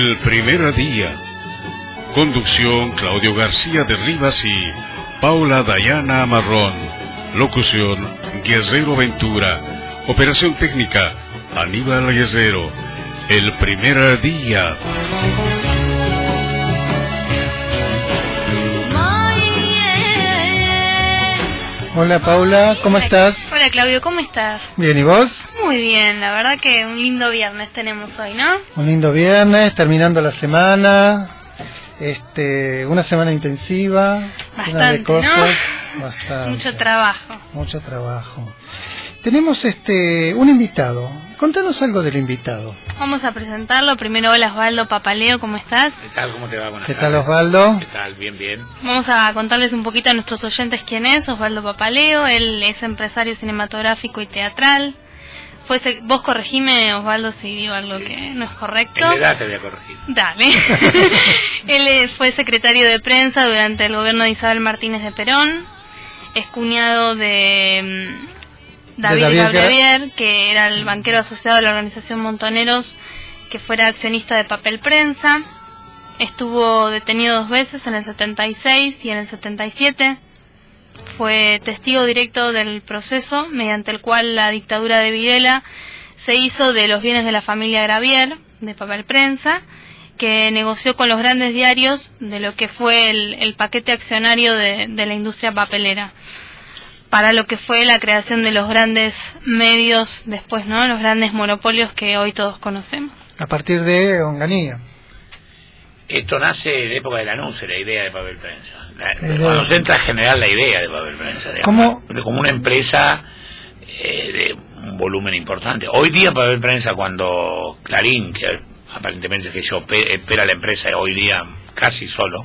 El primer día. Conducción Claudio García de Rivas y Paula Dayana Marrón. Locución Guerrero Ventura. Operación técnica Aníbal Guerrero. El primer día. Hola Paula, ¿cómo estás? Hola Claudio, ¿cómo estás? Bien, ¿y vos? Muy bien, la verdad que un lindo viernes tenemos hoy, ¿no? Un lindo viernes, terminando la semana. Este, una semana intensiva, de Bastante, cosas, ¿no? bastante, Mucho trabajo. mucho trabajo. Tenemos este un invitado. Contanos algo del invitado. Vamos a presentarlo. Primero, hola Osvaldo Papaleo, ¿cómo estás? ¿Qué tal? ¿Cómo te va? Buenas ¿Qué tal. Osvaldo? ¿Qué tal? Bien, bien. Vamos a contarles un poquito a nuestros oyentes quién es Osvaldo Papaleo. Él es empresario cinematográfico y teatral. Fue sec- Vos corregime, Osvaldo, si digo algo que no es correcto. En edad te voy a corregir. Dale. Él eh, fue secretario de prensa durante el gobierno de Isabel Martínez de Perón. Es cuñado de mm, David, David Gabriel, que era el banquero asociado de la organización Montoneros, que fuera accionista de papel prensa. Estuvo detenido dos veces, en el 76 y en el 77. Fue testigo directo del proceso mediante el cual la dictadura de Videla se hizo de los bienes de la familia Gravier, de papel prensa, que negoció con los grandes diarios de lo que fue el, el paquete accionario de, de la industria papelera, para lo que fue la creación de los grandes medios después, ¿no? Los grandes monopolios que hoy todos conocemos. A partir de Onganía. Esto nace en época del anuncio, la idea de papel prensa. La- cuando se entra a generar la idea de papel prensa. Como una empresa eh, de un volumen importante. Hoy día papel prensa cuando Clarín, que aparentemente es que yo espera la empresa hoy día casi solo,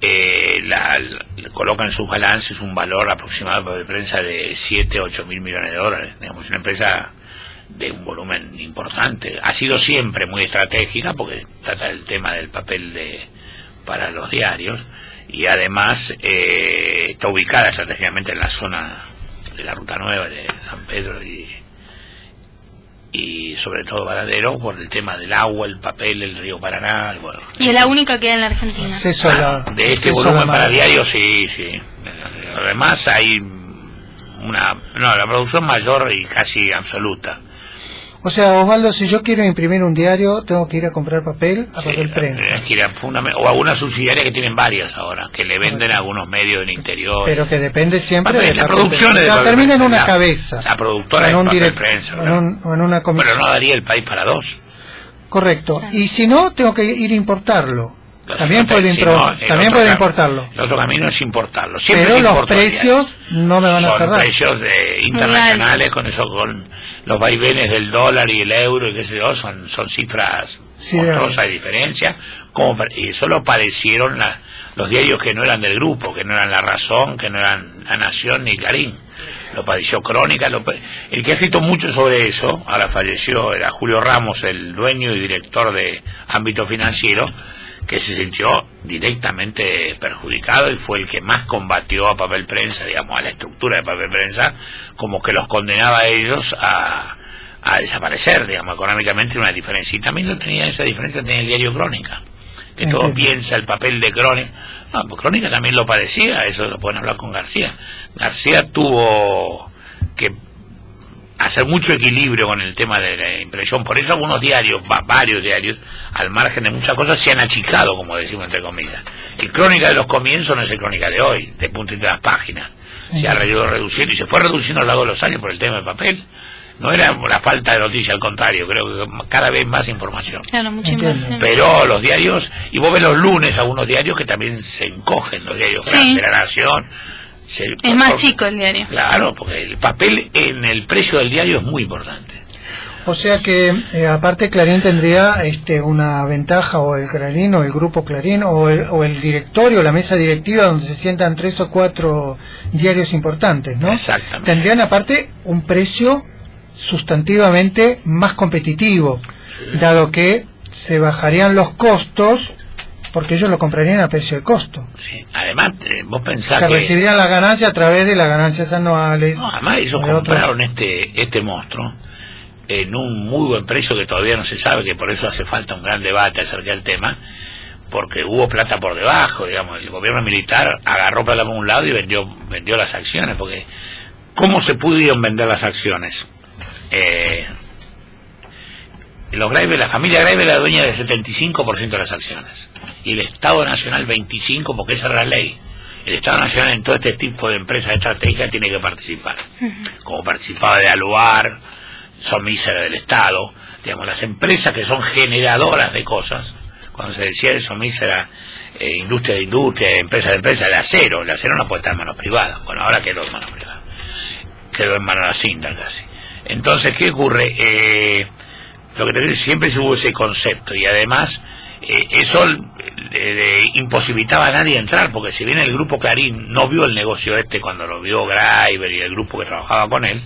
eh, la, la- coloca en sus balances un valor aproximado de papel prensa de 7, 8 mil millones de dólares. Digamos, una empresa de un volumen importante. Ha sido siempre muy estratégica porque trata el tema del papel de para los diarios y además eh, está ubicada estratégicamente en la zona de la Ruta Nueva de San Pedro y y sobre todo Varadero por el tema del agua, el papel, el río Paraná, bueno, Y es la única que hay en la Argentina. Acceso a la, de este volumen para madre. diario, sí, sí. Además hay una... No, la producción mayor y casi absoluta. O sea, Osvaldo, si yo quiero imprimir un diario, tengo que ir a comprar papel a Sí, papel prensa. que ir a o algunas subsidiarias que tienen varias ahora, que le venden a algunos medios del interior. Pero que depende siempre Papel, de la producción de O sea, termina en una la- cabeza. la productora en un papel direct- prensa, o en, ¿no? un- o en una comisión. Pero no daría el país para dos. Correcto. Y si no, tengo que ir a importarlo. También puede, si no, también puede importarlo. El otro camino es importarlo. Siempre Pero los precios no me van a Son cerrar. precios de- internacionales, con eso, con los vaivenes del dólar y el euro y qué sé yo, son, son cifras Sí, monstruosas de diferencia. Como, y eso lo padecieron la- los diarios que no eran del grupo, que no eran La Razón, que no eran La Nación ni Clarín. Lo padeció Crónica. Lo el que ha escrito mucho sobre eso, ahora falleció, era Julio Ramos, el dueño y director de Ámbito Financiero, que se sintió directamente perjudicado y fue el que más combatió a papel prensa, digamos, a la estructura de papel prensa, como que los condenaba a ellos a, a desaparecer, digamos, económicamente una diferencia. Y también lo tenía, esa diferencia tenía el diario Crónica, que todo piensa el papel de Crónica. No, pues Crónica también lo parecía, eso lo pueden hablar con García. García tuvo que hacer mucho equilibrio con el tema de la impresión. Por eso algunos diarios, va- varios diarios, al margen de muchas cosas, se han achicado, como decimos entre comillas. El crónica de los comienzos no es el crónica de hoy, de punto y de las páginas. Se ha ido reduciendo y se fue reduciendo a lo largo de los años por el tema del papel. No era la falta de noticia, al contrario, creo que cada vez más información. Claro, mucha inversión. Pero los diarios, y vos ves los lunes algunos diarios que también se encogen, los diarios Sí. de la nación. Se- Es más chico el diario. Claro, porque el papel en el precio del diario es muy importante. O sea que, eh, aparte, Clarín tendría este, una ventaja, o el Clarín, o el grupo Clarín, o el, o el directorio, la mesa directiva, donde se sientan tres o cuatro diarios importantes, ¿no? Exactamente. Tendrían, aparte, un precio sustantivamente más competitivo, dado que se bajarían los costos, porque ellos lo comprarían a precio de costo. Sí. Además, eh, vos pensás que que... recibirían la ganancia a través de las ganancias anuales. No, además ellos compraron este, este monstruo en un muy buen precio que todavía no se sabe, que por eso hace falta un gran debate acerca del tema, porque hubo plata por debajo, digamos, el gobierno militar agarró plata por un lado y vendió, vendió las acciones, porque ¿cómo se pudieron vender las acciones? Eh, los Graeber, la familia Graeber era dueña del 75% de las acciones y el Estado Nacional 25% porque esa era la ley. El Estado Nacional en todo este tipo de empresas estratégicas tiene que participar. Como participaba de Aluar, son míseras del Estado. Digamos, las empresas que son generadoras de cosas, cuando se decía eso, mísera eh, industria de industria, empresa de empresa, el acero, el acero no puede estar en manos privadas. Bueno, ahora quedó en manos privadas. Quedó en manos de la casi. Entonces, ¿qué ocurre? Eh, lo que te digo, siempre hubo ese concepto y además eh, eso le, imposibilitaba a nadie entrar, porque si bien el grupo Clarín no vio el negocio este cuando lo vio Graeber y el grupo que trabajaba con él,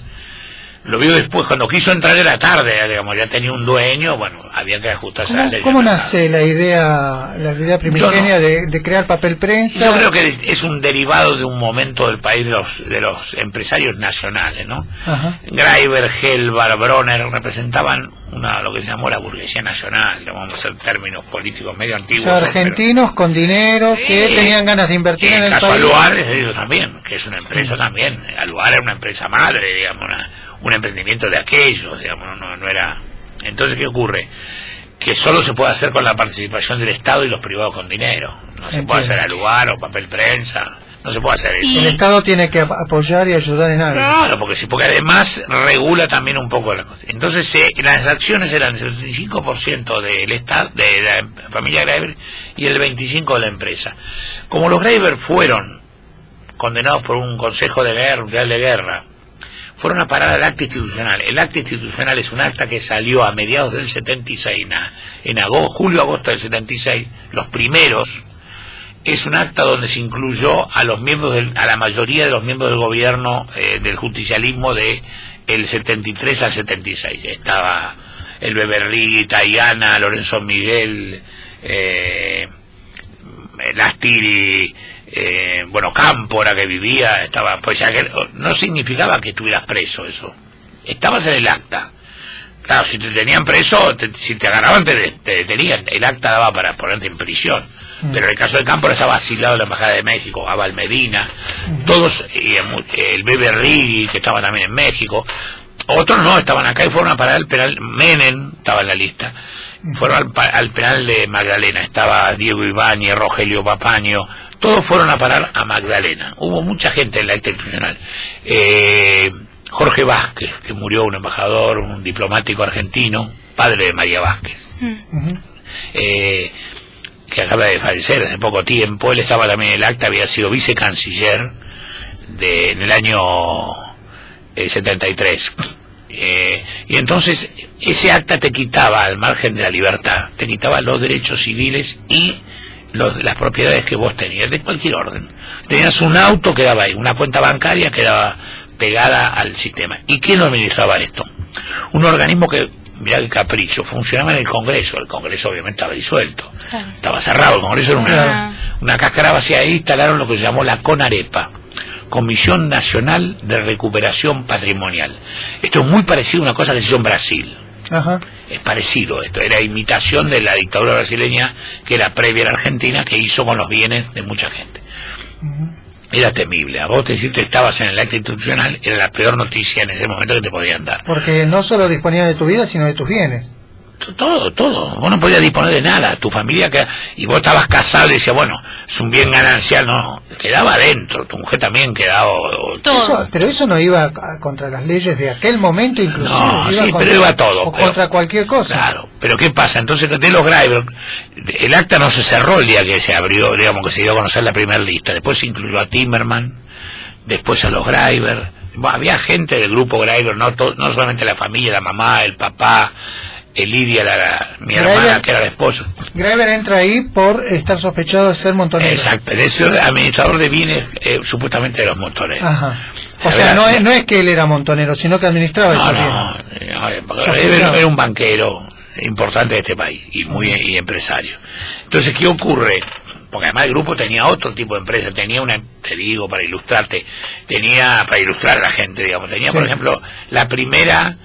lo vio después, cuando quiso entrar era tarde, digamos, ya tenía un dueño, bueno, había que ajustarse ¿Cómo, a la ley. cómo nace la idea, la idea primigenia de, de crear papel prensa? Yo creo que es, es un derivado de un momento del país de los, de los empresarios nacionales, ¿no? Ajá. Greiber, Helvar, Bronner representaban una, lo que se llamó la burguesía nacional, digamos, vamos a hacer términos políticos medio O antiguos. sea, ¿no? argentinos con dinero que Sí. tenían ganas de invertir en en, el el caso país. Aluar es de ellos también, que es una empresa también. Aluar era una empresa madre, digamos, una- un emprendimiento de aquellos, digamos, no, no era... Entonces, ¿qué ocurre? Que solo se puede hacer con la participación del Estado y los privados con dinero. No se puede hacer Entiendo. Aluar o papel prensa, no se puede hacer eso. El Estado tiene que ap- apoyar y ayudar en algo. Claro, porque sí, porque además regula también un poco las cosas. Entonces, eh, las acciones eran el 75% del Estado, de la familia Graeber y el 25% de la empresa. Como los Graeber fueron condenados por un consejo de guerra, mundial de guerra, fueron a parar al acta institucional. El acta institucional es un acta que salió a mediados del 76, en, agosto, julio-agosto del 76, los primeros, es un acta donde se incluyó a los miembros del- a la mayoría de los miembros del gobierno eh, del justicialismo de el 73 al 76 estaba el Beberri, Tayana, Lorenzo Miguel eh, Lastiri eh, bueno Cámpora que vivía estaba pues ya que no significaba que estuvieras preso eso estabas en el acta Claro, si te tenían preso, te- si te agarraban te, de- te detenían. El acta daba para ponerte en prisión. Pero en el caso de Campo estaba asilado en la Embajada de México, Abal Medina, todos, y el Bebe Rigui, que estaba también en México. Otros no, estaban acá y fueron a parar al penal. Menem estaba en la lista. Fueron al, al penal de Magdalena. Estaba Diego Ibáñez, Rogelio Papaño. Todos fueron a parar a Magdalena. Hubo mucha gente en la acta institucional. Eh, Jorge Vázquez, que murió un embajador, un diplomático argentino, padre de María Vázquez, Ujú. eh, que acaba de fallecer hace poco tiempo. Él estaba también en el acta, había sido vicecanciller de, en el año eh, 73. Eh, y entonces ese acta te quitaba, al margen de la libertad, te quitaba los derechos civiles y los- las propiedades que vos tenías, de cualquier orden. Tenías un auto, quedaba ahí, una cuenta bancaria quedaba pegada al sistema. ¿Y quién lo administraba esto? Un organismo que, mirá qué capricho, funcionaba en el Congreso. El Congreso obviamente estaba disuelto. Claro. Estaba cerrado, el Congreso era una, una cáscara vacía. Ahí instalaron lo que se llamó la CONAREPA, Comisión Nacional de Recuperación Patrimonial. Esto es muy parecido a una cosa que se hizo en Brasil. Ajá. Es parecido esto, era imitación de la dictadura brasileña que era previa a la Argentina, que hizo con los bienes de mucha gente. Era temible. A vos te decís que estabas en el acta institucional, era la peor noticia en ese momento que te podían dar. Porque no solo disponían de tu vida, sino de tus bienes. Todo, todo. Vos no podías disponer de nada. Tu familia, que, y vos estabas casado y decías, bueno, es un bien ganancial, no. Quedaba adentro. Tu mujer también quedaba. o- Todo. Eso- pero eso no iba contra las leyes de aquel momento, inclusive. No, sí, contra- pero iba todo. O pero- contra cualquier cosa. Claro, pero ¿qué pasa? Entonces, de los Greiber, el acta no se cerró el día que se abrió, digamos, que se dio a conocer la primera lista. Después se incluyó a Timmerman, después a los Greiber. Bueno, había gente del grupo Greiber, no, no solamente la familia, la mamá, el papá, el Lidia, la, la- mi hermana, que era la esposa. Graeber entra ahí por estar sospechado de ser montonero. Exacto, de ser administrador de bienes, eh, supuestamente de los montoneros. Ajá. O La sea, verdad- no es, no es que él era montonero, sino que administraba No, esos no, no, eh, era, era un banquero importante de este país y muy y empresario. Entonces, ¿qué ocurre? Porque además el grupo tenía otro tipo de empresa, tenía una, te digo, para ilustrarte, tenía, para ilustrar a la gente, digamos, tenía, por ejemplo, la primera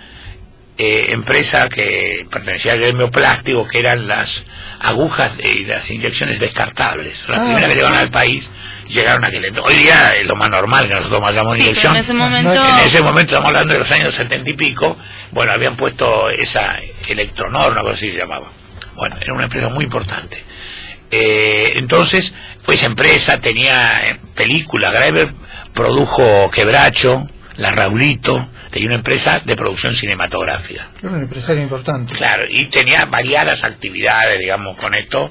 eh, empresa que pertenecía al gremio plástico, que eran las agujas y las inyecciones descartables. Las Ah. primeras que llegaron al país llegaron a aquel entonces. Hoy día es lo más normal que nosotros Sí, pero inyección. en ese momento... En ese momento, estamos hablando de los años setenta y pico, bueno, habían puesto esa Electronor, una cosa así se llamaba. Bueno, era una empresa muy importante. Eh, entonces, pues esa empresa tenía eh, películas, Graeber produjo Quebracho, La Raulito, tenía una empresa de producción cinematográfica. Era un empresario importante. Claro, y tenía variadas actividades, digamos, con esto.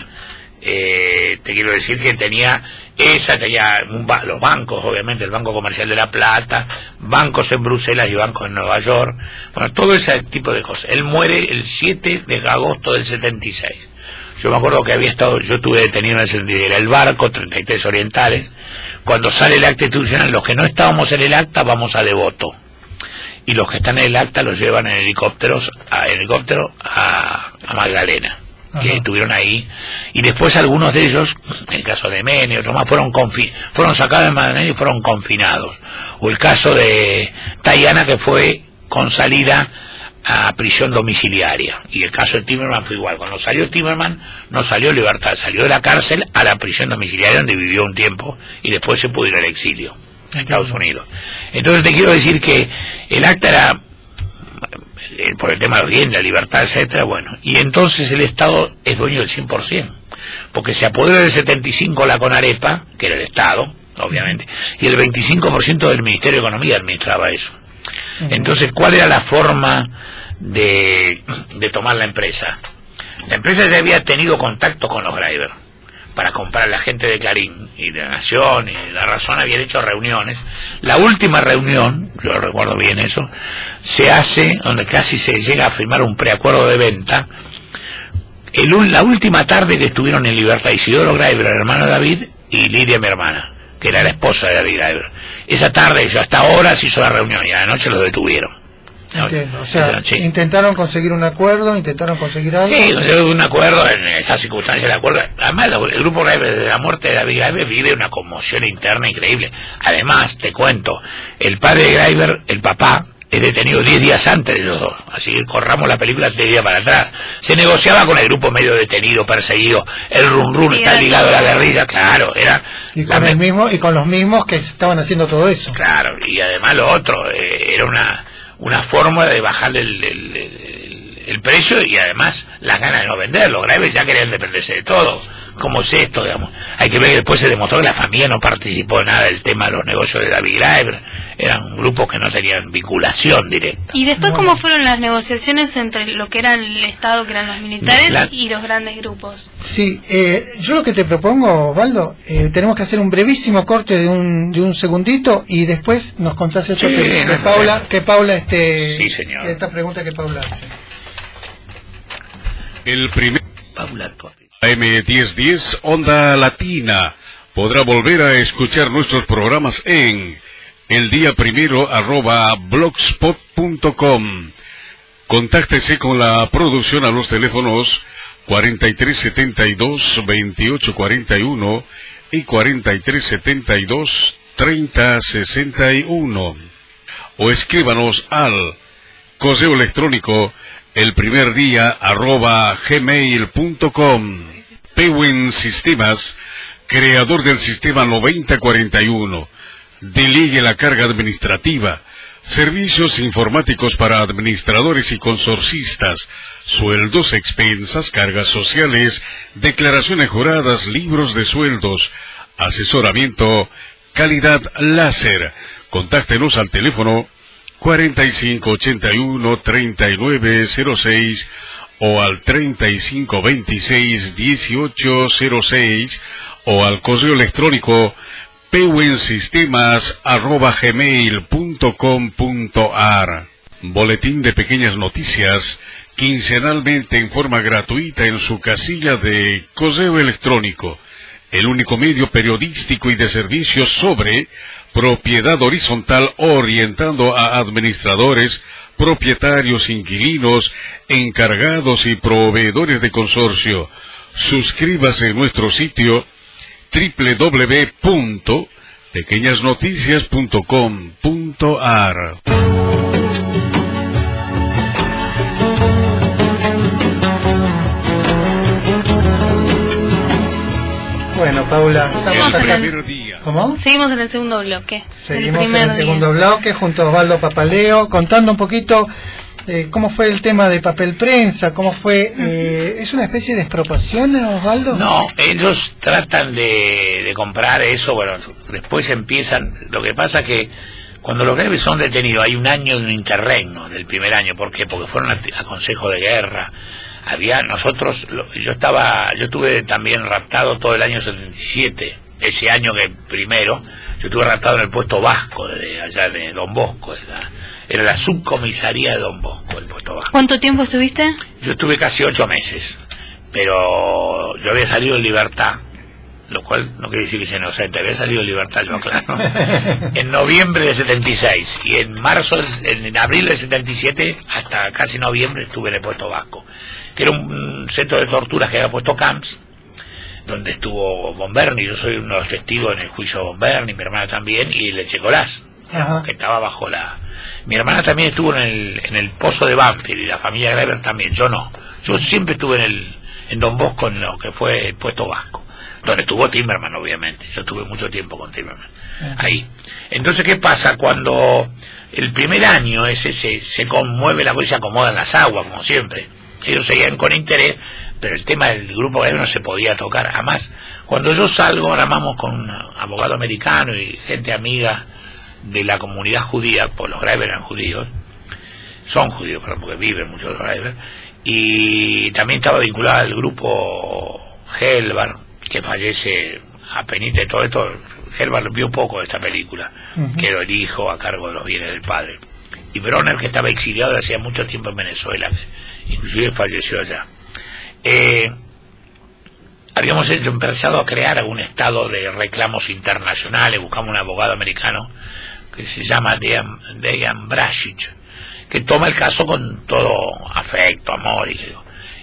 Eh, te quiero decir que tenía esa, tenía un ba- los bancos, obviamente, el Banco Comercial de La Plata, bancos en Bruselas y bancos en Nueva York, bueno, todo ese tipo de cosas. Él muere el 7 de agosto del 76. Yo me acuerdo que había estado, yo estuve detenido en el 76, era el barco, 33 orientales. Cuando sale el acta institucional, los que no estábamos en el acta vamos a devoto. Y los que están en el acta los llevan en helicópteros a helicóptero a, a Magdalena que Ajá. estuvieron ahí. Y después algunos de ellos en el caso de Mene y otros más fueron confi- fueron sacados de Magdalena y fueron confinados. O el caso de Tayana que fue con salida a prisión domiciliaria. Y el caso de Timerman fue igual. Cuando salió Timerman no salió libertad salió de la cárcel a la prisión domiciliaria donde vivió un tiempo y después se pudo ir al exilio a Estados Unidos. Entonces te quiero decir que el acta era eh, por el tema de los bienes, la libertad, etcétera, bueno, y entonces el Estado es dueño del 100%, porque se apoderó del 75 la Conarepa, que era el Estado, obviamente, y el 25% del Ministerio de Economía administraba eso. Entonces, ¿cuál era la forma de, de tomar la empresa? La empresa ya había tenido contacto con los drivers para comprar a la gente de Clarín y de Nación y La Razón habían hecho reuniones. La última reunión, yo recuerdo bien eso, se hace donde casi se llega a firmar un preacuerdo de venta. El la última tarde que estuvieron en libertad Isidoro Graeber, el hermano David, y Lidia, mi hermana, que era la esposa de David Graeber. Esa tarde, yo hasta ahora se hizo la reunión y a la noche los detuvieron. Entiendo. O sea, Sí. intentaron conseguir un acuerdo, intentaron conseguir algo. Sí, un acuerdo en esas circunstancias, el acuerdo. Además, el grupo de la muerte de David Graeber vive una conmoción interna increíble. Además, te cuento, el padre de Graeber, el papá, es detenido 10 días antes de los dos. Así que corramos la película 10 días para atrás. Se negociaba con el grupo medio detenido, perseguido. El run run está ligado a la guerrilla, claro. Era Y la con, el mismo, y con los mismos que estaban haciendo todo eso. Claro, y además lo otro, eh, era una, una forma de bajarle el, el- el- el precio y además las ganas de no venderlo. Graves ya querían dependerse de todo. ¿Cómo es esto, digamos? Hay que ver que después se demostró que la familia no participó en nada del tema de los negocios de David Graeber. Eran grupos que no tenían vinculación directa. ¿Y después cómo fueron las negociaciones entre lo que era el Estado, que eran los militares, La- y los grandes grupos? Sí, eh, yo lo que te propongo, Osvaldo, eh, tenemos que hacer un brevísimo corte de un, de un segundito y después nos contás eso Sí, que, no que hay Paula, que Paula este, Sí, señor. que esta pregunta que Paula hace. El primer Paula. M1010 Onda Latina podrá volver a escuchar nuestros programas en el día primero arroba blogspot.com. Contáctese con la producción a los teléfonos 4372 2841 y 4372 3061 o escríbanos al correo electrónico el primer día arroba gmail.com Pewin Sistemas, creador del sistema 9041. Delegue la carga administrativa. Servicios informáticos para administradores y consorcistas. Sueldos, expensas, cargas sociales, declaraciones juradas, libros de sueldos. Asesoramiento, calidad láser. Contáctenos al teléfono 4581-3906 o al 3526-1806 o al correo electrónico pewensistemas.gmail.com.ar Boletín de pequeñas noticias quincenalmente en forma gratuita en su casilla de correo electrónico el único medio periodístico y de servicios sobre propiedad horizontal orientando a administradores, propietarios, inquilinos, encargados y proveedores de consorcio. Suscríbase en nuestro sitio www.pequeñasnoticias.com.ar. Bueno, Paula, el primer ¿Cómo? Seguimos en el segundo bloque. Seguimos en el día. segundo bloque junto a Osvaldo Papaleo, contando un poquito eh, cómo fue el tema de papel prensa, cómo fue... eh, ¿Es una especie de expropiación, Osvaldo? No, ellos tratan de, de comprar eso, bueno, después empiezan, lo que pasa que cuando los greves son detenidos hay un año de un interregno del primer año, ¿por qué? Porque fueron a, a consejo de guerra, había nosotros, lo- yo estaba, yo estuve también raptado todo el año 77, ese año que primero, yo estuve raptado en el puesto vasco de allá de Don Bosco, era, era la subcomisaría de Don Bosco, el puesto vasco. ¿Cuánto tiempo estuviste? Yo estuve casi ocho meses, pero yo había salido en libertad, lo cual no quiere decir que sea inocente, había salido en libertad, yo aclaro, en noviembre de 76 y en marzo, del- en abril de 77 hasta casi noviembre estuve en el puesto vasco, que era un centro de torturas que había puesto Camps, donde estuvo Bomberni, yo soy uno de los testigos en el juicio de Bomberni, mi hermana también, y Lechecolás, Ajá. que estaba bajo la... Mi hermana también estuvo en el, en el pozo de Banfield y la familia Greber también, yo no. Yo siempre estuve en el en Don Bosco, en lo que fue el puesto vasco, donde estuvo Timmerman, obviamente. Yo estuve mucho tiempo con Timmerman. Ahí. Entonces, ¿qué pasa? Cuando el primer año ese se, se conmueve la cosa y se acomodan las aguas, como siempre. Ellos seguían con interés, pero el tema del grupo Greber no se podía tocar. Además, cuando yo salgo, armamos con un abogado americano y gente amiga de la comunidad judía, pues los Greber eran judíos, son judíos, perdón, porque viven muchos los y también estaba vinculado al grupo Helvar, que fallece a penita de todo esto. Helvar vio poco de esta película, quedó el hijo a cargo de los bienes del padre. Y Bronner, que estaba exiliado hacía mucho tiempo en Venezuela, que inclusive falleció allá. Eh, habíamos empezado a crear un estado de reclamos internacionales, buscamos un abogado americano que se llama Dejan, Dejan que toma el caso con todo afecto, amor y,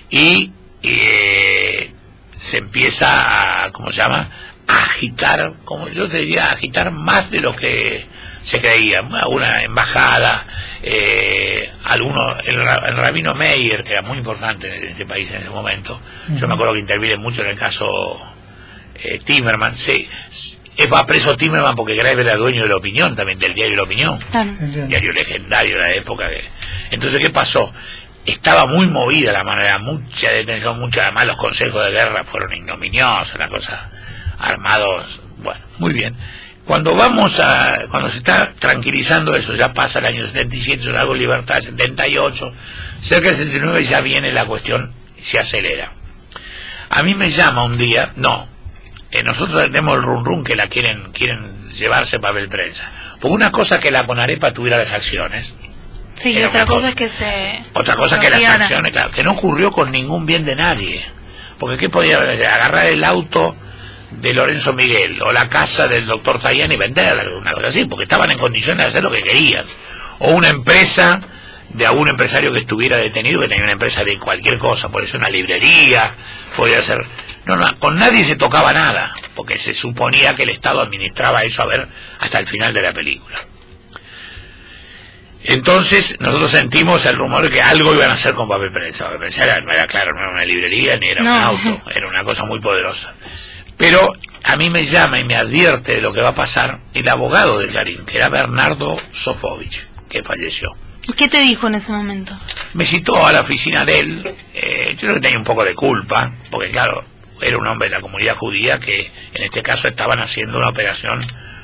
y eh, se empieza a, ¿cómo se llama? A agitar, como yo te diría, a agitar más de lo que se creía. Una embajada, eh, alguno, el, el rabino Meyer, que era muy importante en este país en ese momento, yo me acuerdo que interviene mucho en el caso eh, Timerman, sí, s- eh, va preso Timerman porque Graeber era dueño de la opinión, también del diario La Opinión Claro. Diario legendario de la época. que- Entonces, ¿qué pasó? Estaba muy movida la manera, mucha detención, mucha, además los consejos de guerra fueron ignominiosos, una cosa, armados, bueno, muy bien. Cuando vamos a, cuando se está tranquilizando eso, ya pasa el año 77, yo hago libertad, 78, cerca del 79 ya viene la cuestión, se acelera. A mí me llama un día, no, eh, nosotros tenemos el run run que la quieren quieren llevarse papel prensa. Porque una cosa es que la Conarepa tuviera las acciones, Sí, y otra cosa es que se... otra cosa que las acciones, claro, que no ocurrió con ningún bien de nadie. Porque ¿qué podía haber? agarrar el auto de Lorenzo Miguel o la casa del doctor Tayani y venderla, una cosa así, porque estaban en condiciones de hacer lo que querían. O una empresa de algún empresario que estuviera detenido, que tenía una empresa de cualquier cosa, puede ser una librería, podría ser... No, no, con nadie se tocaba nada, porque se suponía que el Estado administraba eso a ver hasta el final de la película. Entonces nosotros sentimos el rumor de que algo iban a hacer con papel prensa. Papel prensa era- no era claro, no era una librería ni era un auto, era una cosa muy poderosa. Pero a mí me llama y me advierte de lo que va a pasar el abogado de Clarín, que era Bernardo Sofovich, que falleció. ¿Y qué te dijo en ese momento? Me citó a la oficina de él, eh, yo creo que tenía un poco de culpa, porque claro, era un hombre de la comunidad judía que en este caso estaban haciendo una operación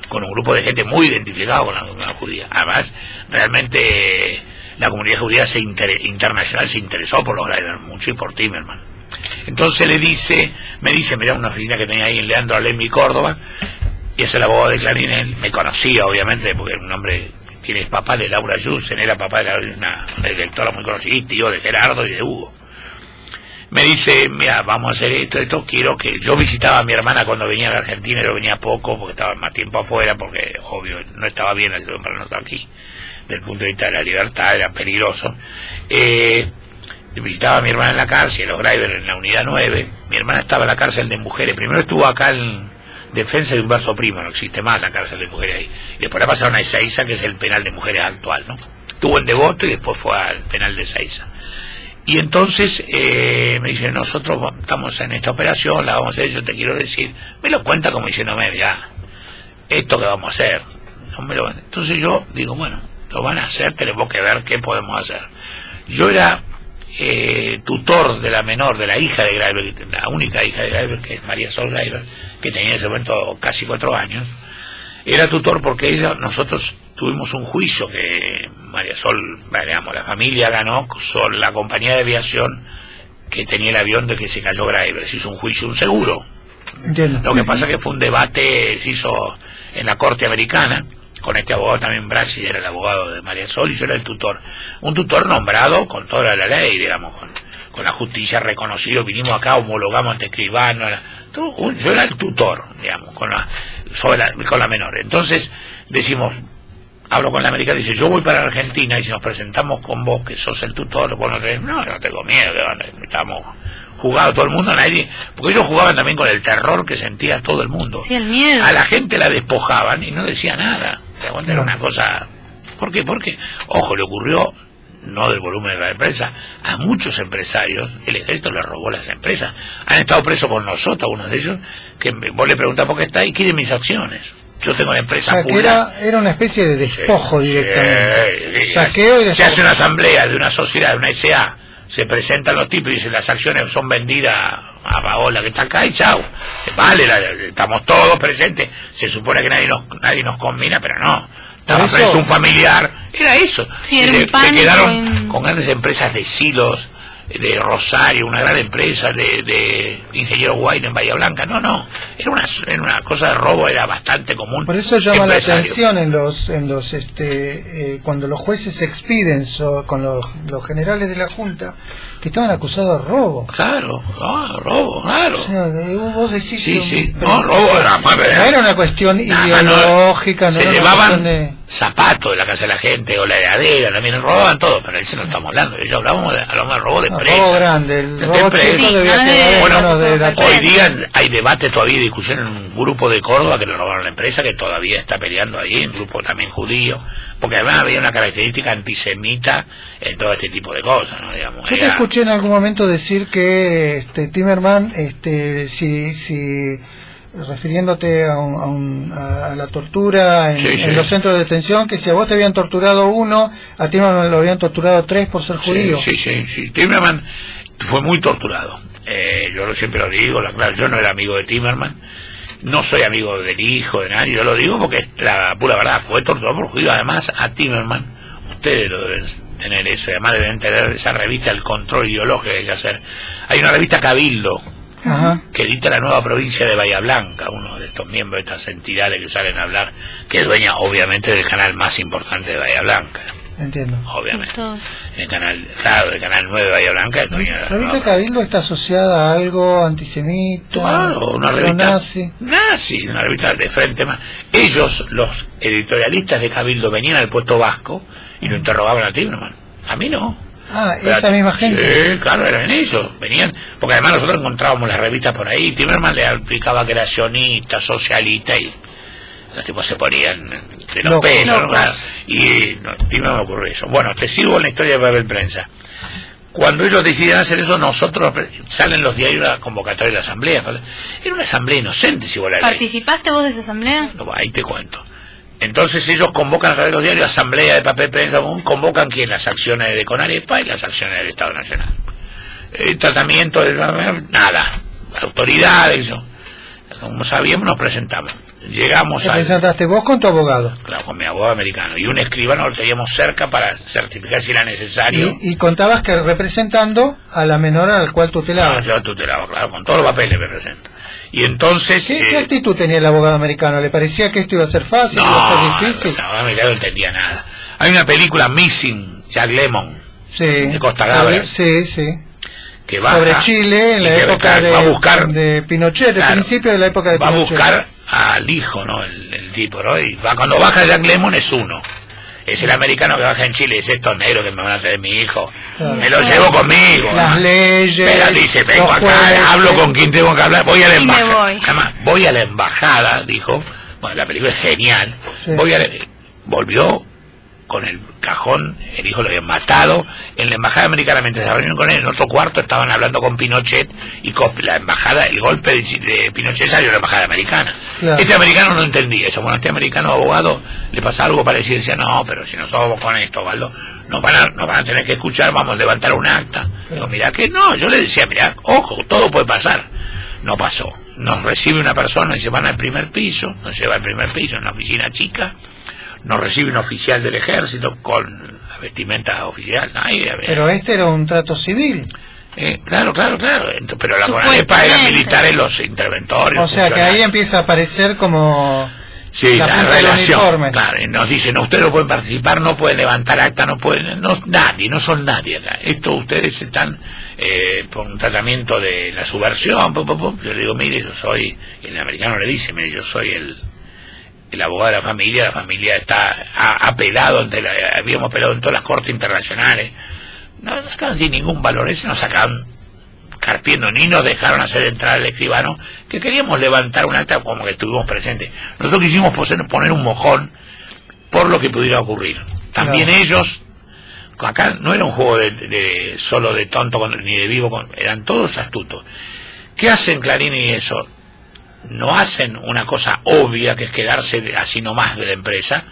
con un grupo de gente muy identificado con la comunidad judía. Además, realmente eh, la comunidad judía se inter- internacional se interesó por los Greiber mucho y por Timerman. Entonces le dice, me dice, mira una oficina que tenía ahí en Leandro Alemi, Córdoba, y es el abogado de Clarín, él me conocía obviamente, porque era un hombre, tiene papá de Laura Jussen, era papá de una, directora muy conocida, tío de Gerardo y de Hugo. Me dice, mira, vamos a hacer esto, esto, quiero que... Yo visitaba a mi hermana cuando venía a la Argentina, yo venía poco, porque estaba más tiempo afuera, porque obvio no estaba bien el para no estar aquí, desde el punto de vista de la libertad, era peligroso. Eh, visitaba a mi hermana en la cárcel, los Greiber en la unidad 9. Mi hermana estaba en la cárcel de mujeres. Primero estuvo acá en defensa de Humberto Primo, no existe más la cárcel de mujeres ahí. Y después la pasaron a Ezeiza, que es el penal de mujeres actual, ¿no? Estuvo en Devoto y después fue al penal de Ezeiza. Y entonces eh, me dice, nosotros estamos en esta operación, la vamos a hacer, yo te quiero decir. Me lo cuenta como diciéndome, mira, esto que vamos a hacer. No. Entonces yo digo, bueno, lo van a hacer, tenemos que ver qué podemos hacer. Yo era eh, tutor de la menor, de la hija de Greiber, la única hija de Greiber, que es María Sol Greiber, que tenía en ese momento casi cuatro años. Era tutor porque ella, nosotros tuvimos un juicio que María Sol, digamos, la familia ganó son la compañía de aviación que tenía el avión de que se cayó Greiber, se hizo un juicio, un seguro. Lo que pasa que fue un debate, se hizo en la corte americana, con este abogado también Brasil era el abogado de María Sol y yo era el tutor. Un tutor nombrado con toda la ley, digamos, con, con la justicia reconocido, vinimos acá, homologamos ante escribano, yo era el tutor, digamos, con la, sobre la, con la menor. Entonces decimos, hablo con la americana y dice, yo voy para Argentina y si nos presentamos con vos, que sos el tutor, vos no tenés, no, no tengo miedo, estamos jugado todo el mundo, nadie, porque ellos jugaban también con el terror que sentía todo el mundo. Sí, el miedo. A la gente la despojaban y no decía nada. Era una cosa... ¿Por qué? Porque, ojo, le ocurrió, no del volumen de la empresa, a muchos empresarios, el ejército le robó las empresas. Han estado presos con nosotros, algunos de ellos, que vos le preguntás por qué está y quieren mis acciones. Yo tengo la empresa Era, era una especie de despojo directamente. Saqueo y Se hace una asamblea de una sociedad, de una SA, se presentan los tipos y dicen las acciones son vendidas a Paola que está acá y chao. Vale, estamos todos presentes. Se supone que nadie nos, nadie nos combina, pero no. Estaba preso un familiar. Era eso. se, quedaron con grandes empresas de silos de Rosario, una gran empresa de, de ingeniero Guayn en Bahía Blanca. No, no, era una, era una cosa de robo, era bastante común. Por eso llama la atención en los, en los, este, eh, cuando los jueces expiden con los, los generales de la Junta que estaban acusados de robo. Claro, robo, claro. O sea, vos decís... Sí, sí, no, robo era... No era una cuestión ideológica, no, Se llevaban de... zapatos de la casa de la gente, o la heladera, también robaban todo, pero ahí se no estamos hablando. Ellos hablábamos de, hablamos de robo de empresa. robo grande, el robo bueno, de hoy día hay debate todavía y discusión en un grupo de Córdoba que le robaron la empresa, que todavía está peleando ahí, un grupo también judío, porque además había una característica antisemita en todo este tipo de cosas, ¿no? Digamos, Yo te escuché en algún momento decir que este, Timerman, este, si, si refiriéndote a, a, la tortura en, los centros de detención, que si a vos te habían torturado uno, a Timerman lo habían torturado tres por ser judío. Sí, sí, sí. Timerman fue muy torturado. Eh, yo siempre lo digo, la, claro, yo no era amigo de Timerman, no soy amigo del hijo, de nadie, yo lo digo porque es la pura verdad, fue torturado por judío. Además, a Timerman, ustedes lo deben tener eso, además deben tener esa revista El Control Ideológico que hay que hacer. Hay una revista Cabildo, que edita la nueva provincia de Bahía Blanca, uno de estos miembros de estas entidades que salen a hablar, que es dueña obviamente del canal más importante de Bahía Blanca. Entiendo. Obviamente. El canal, claro, el canal 9 de Bahía Blanca es dueña de la revista Cabildo está asociada a algo antisemita, claro, una revista nazi. nazi, una revista de frente más. Ellos, los editorialistas de Cabildo, venían al puesto vasco y lo interrogaban a Timerman. A mí no. Ah, esa misma gente. Sí, claro, eran ellos. Venían, porque además nosotros encontrábamos las revistas por ahí. Timerman le explicaba que era sionista, socialista y los tipos se ponían de los pelos. Y no, Timerman me ocurrió eso. Bueno, te sigo en la historia de Babel Prensa. Cuando ellos deciden hacer eso, nosotros salen los diarios a convocatoria de la asamblea. Era una asamblea inocente, si vos la ¿Participaste vos de esa asamblea? No, ahí te cuento. Entonces ellos convocan a través de los diarios, asamblea de papel prensa, convocan quien las acciones de Conarepa y las acciones del Estado Nacional. El tratamiento de nada, autoridades. Como sabíamos, nos presentamos. Llegamos a. presentaste vos con tu abogado? Claro, con mi abogado americano. Y un escribano lo teníamos cerca para certificar si era necesario. Y, contabas que representando a la menor al cual tutelabas. No, yo tutelaba, claro, con todos los papeles me presento. Y entonces... ¿Qué, ¿Qué, eh, actitud tenía el abogado americano? ¿Le parecía que esto iba a ser fácil, no, iba a ser difícil? No, abogado americano no entendía nada. Hay una película, Missing, Jack Lemon, sí, de Costa Gabras. Sí, sí. Que va Sobre Chile, en la época de, buscar, de Pinochet, el principio de la época de va Pinochet. Va a buscar al hijo, ¿no? El, el tipo, ¿no? Y va, cuando baja Jack Lemon es uno. Es el americano que baja en Chile dice estos negros que me van a tener mi hijo. Me lo llevo conmigo. Las leyes pero dice vengo acá hablo con quien tengo que hablar voy a la embajada. además voy a la embajada dijo. Bueno la película es genial. Voy a volvió con el cajón, el hijo lo habían matado, en la embajada americana mientras se reunieron con él, en otro cuarto estaban hablando con Pinochet y con la embajada, el golpe de, Pinochet salió de la embajada americana. Este americano no entendía eso, bueno, este americano abogado le pasa algo y decía, no, pero si nosotros vamos con esto, Valdo, nos van a, nos van a tener que escuchar, vamos a levantar un acta. Digo, mira que no, yo le decía, mira, ojo, todo puede pasar. No pasó. Nos recibe una persona y se van al primer piso, nos lleva al primer piso en una oficina chica, nos recibe un oficial del ejército con la vestimenta oficial. pero este era un trato civil. Eh, claro, claro, claro. Pero la CONAEPA eran militares los interventores. O sea que ahí empieza a aparecer como... Sí, la, relación. Claro, y nos dicen, no, ustedes no pueden participar, no pueden levantar acta, no pueden, no, nadie, no son nadie acá. Esto ustedes están eh, por un tratamiento de la subversión. Yo le digo, mire, yo soy, el americano le dice, mire, yo soy el, el abogado de la familia, la familia está ha, apelado, habíamos apelado en todas las cortes internacionales. No, no tiene ningún valor, ese nos sacaron carpiendo, ni nos dejaron hacer entrar al escribano, que queríamos levantar un acta como que estuvimos presentes. Nosotros quisimos poner un mojón por lo que pudiera ocurrir. También ellos, acá no era un juego de, solo de tonto ni de vivo, eran todos astutos. ¿Qué hacen Clarín y eso? No hacen una cosa obvia que es quedarse así nomás de la empresa,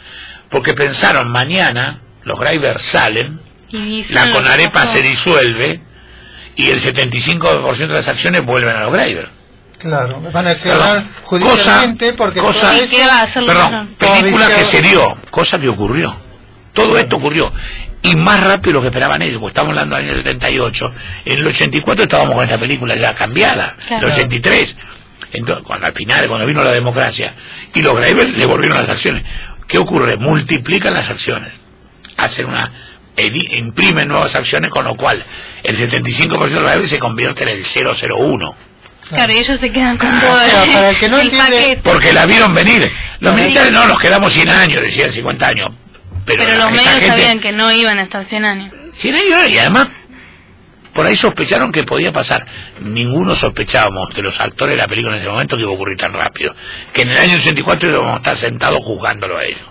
porque pensaron mañana los drivers salen, la Conarepa se disuelve y el 75% de las acciones vuelven a los drivers. Claro, van a accionar judicialmente porque cosa, perdón, película que se dio, cosa que ocurrió. Todo esto ocurrió. Y más rápido de lo que esperaban ellos, porque estamos hablando del año 78. En el 84 estábamos con esta película ya cambiada. En el 83 entonces, cuando al final, cuando vino la democracia, y los drivers le volvieron las acciones. ¿Qué ocurre? Multiplican las acciones. Hacen una imprimen nuevas acciones, con lo cual el 75% de los drivers se convierte en el 001. Claro, y ellos se quedan con ah, todo el, para el que no entiende, Porque la vieron venir. Los militares no, nos quedamos 100 años, decían 50 años. Pero, los medios sabían que no iban a estar 100 años. 100 años, y además por ahí sospecharon que podía pasar. Ninguno sospechábamos de los actores de la película en ese momento que iba a ocurrir tan rápido. Que en el año 84 íbamos a estar sentados juzgándolo a ellos.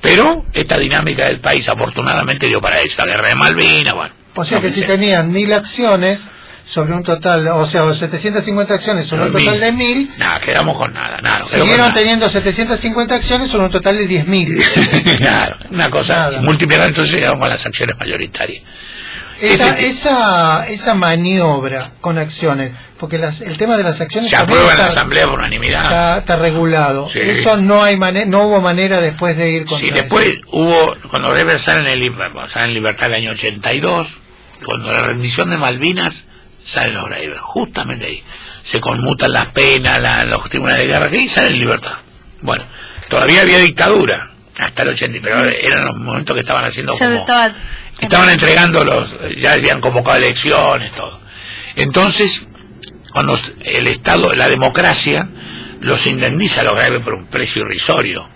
Pero esta dinámica del país afortunadamente dio para eso. La guerra de Malvinas, bueno. O sea que si tenían mil acciones sobre un total, o sea, 750 acciones sobre un total de mil. Nada, quedamos con nada, nada. Siguieron teniendo 750 acciones sobre un total de 10.000. claro, una cosa. Multiplicar entonces llegamos a las acciones mayoritarias. Esa, esa, esa maniobra con acciones, porque las, el tema de las acciones... Se aprueba en la Asamblea por unanimidad. Está, regulado. Eso no hay no hubo manera después de ir con Sí, después hubo, cuando Rever sale en, el, sale en libertad el año 82, cuando la rendición de Malvinas, salen los Brever, justamente ahí. Se conmutan las penas, la, los tribunales de guerra, y salen en libertad. Bueno, todavía había dictadura, hasta el 80, pero eran los momentos que estaban haciendo como... Estaban entregando los, ya habían convocado elecciones, todo. Entonces, cuando el Estado, la democracia, los indemniza a los graves por un precio irrisorio.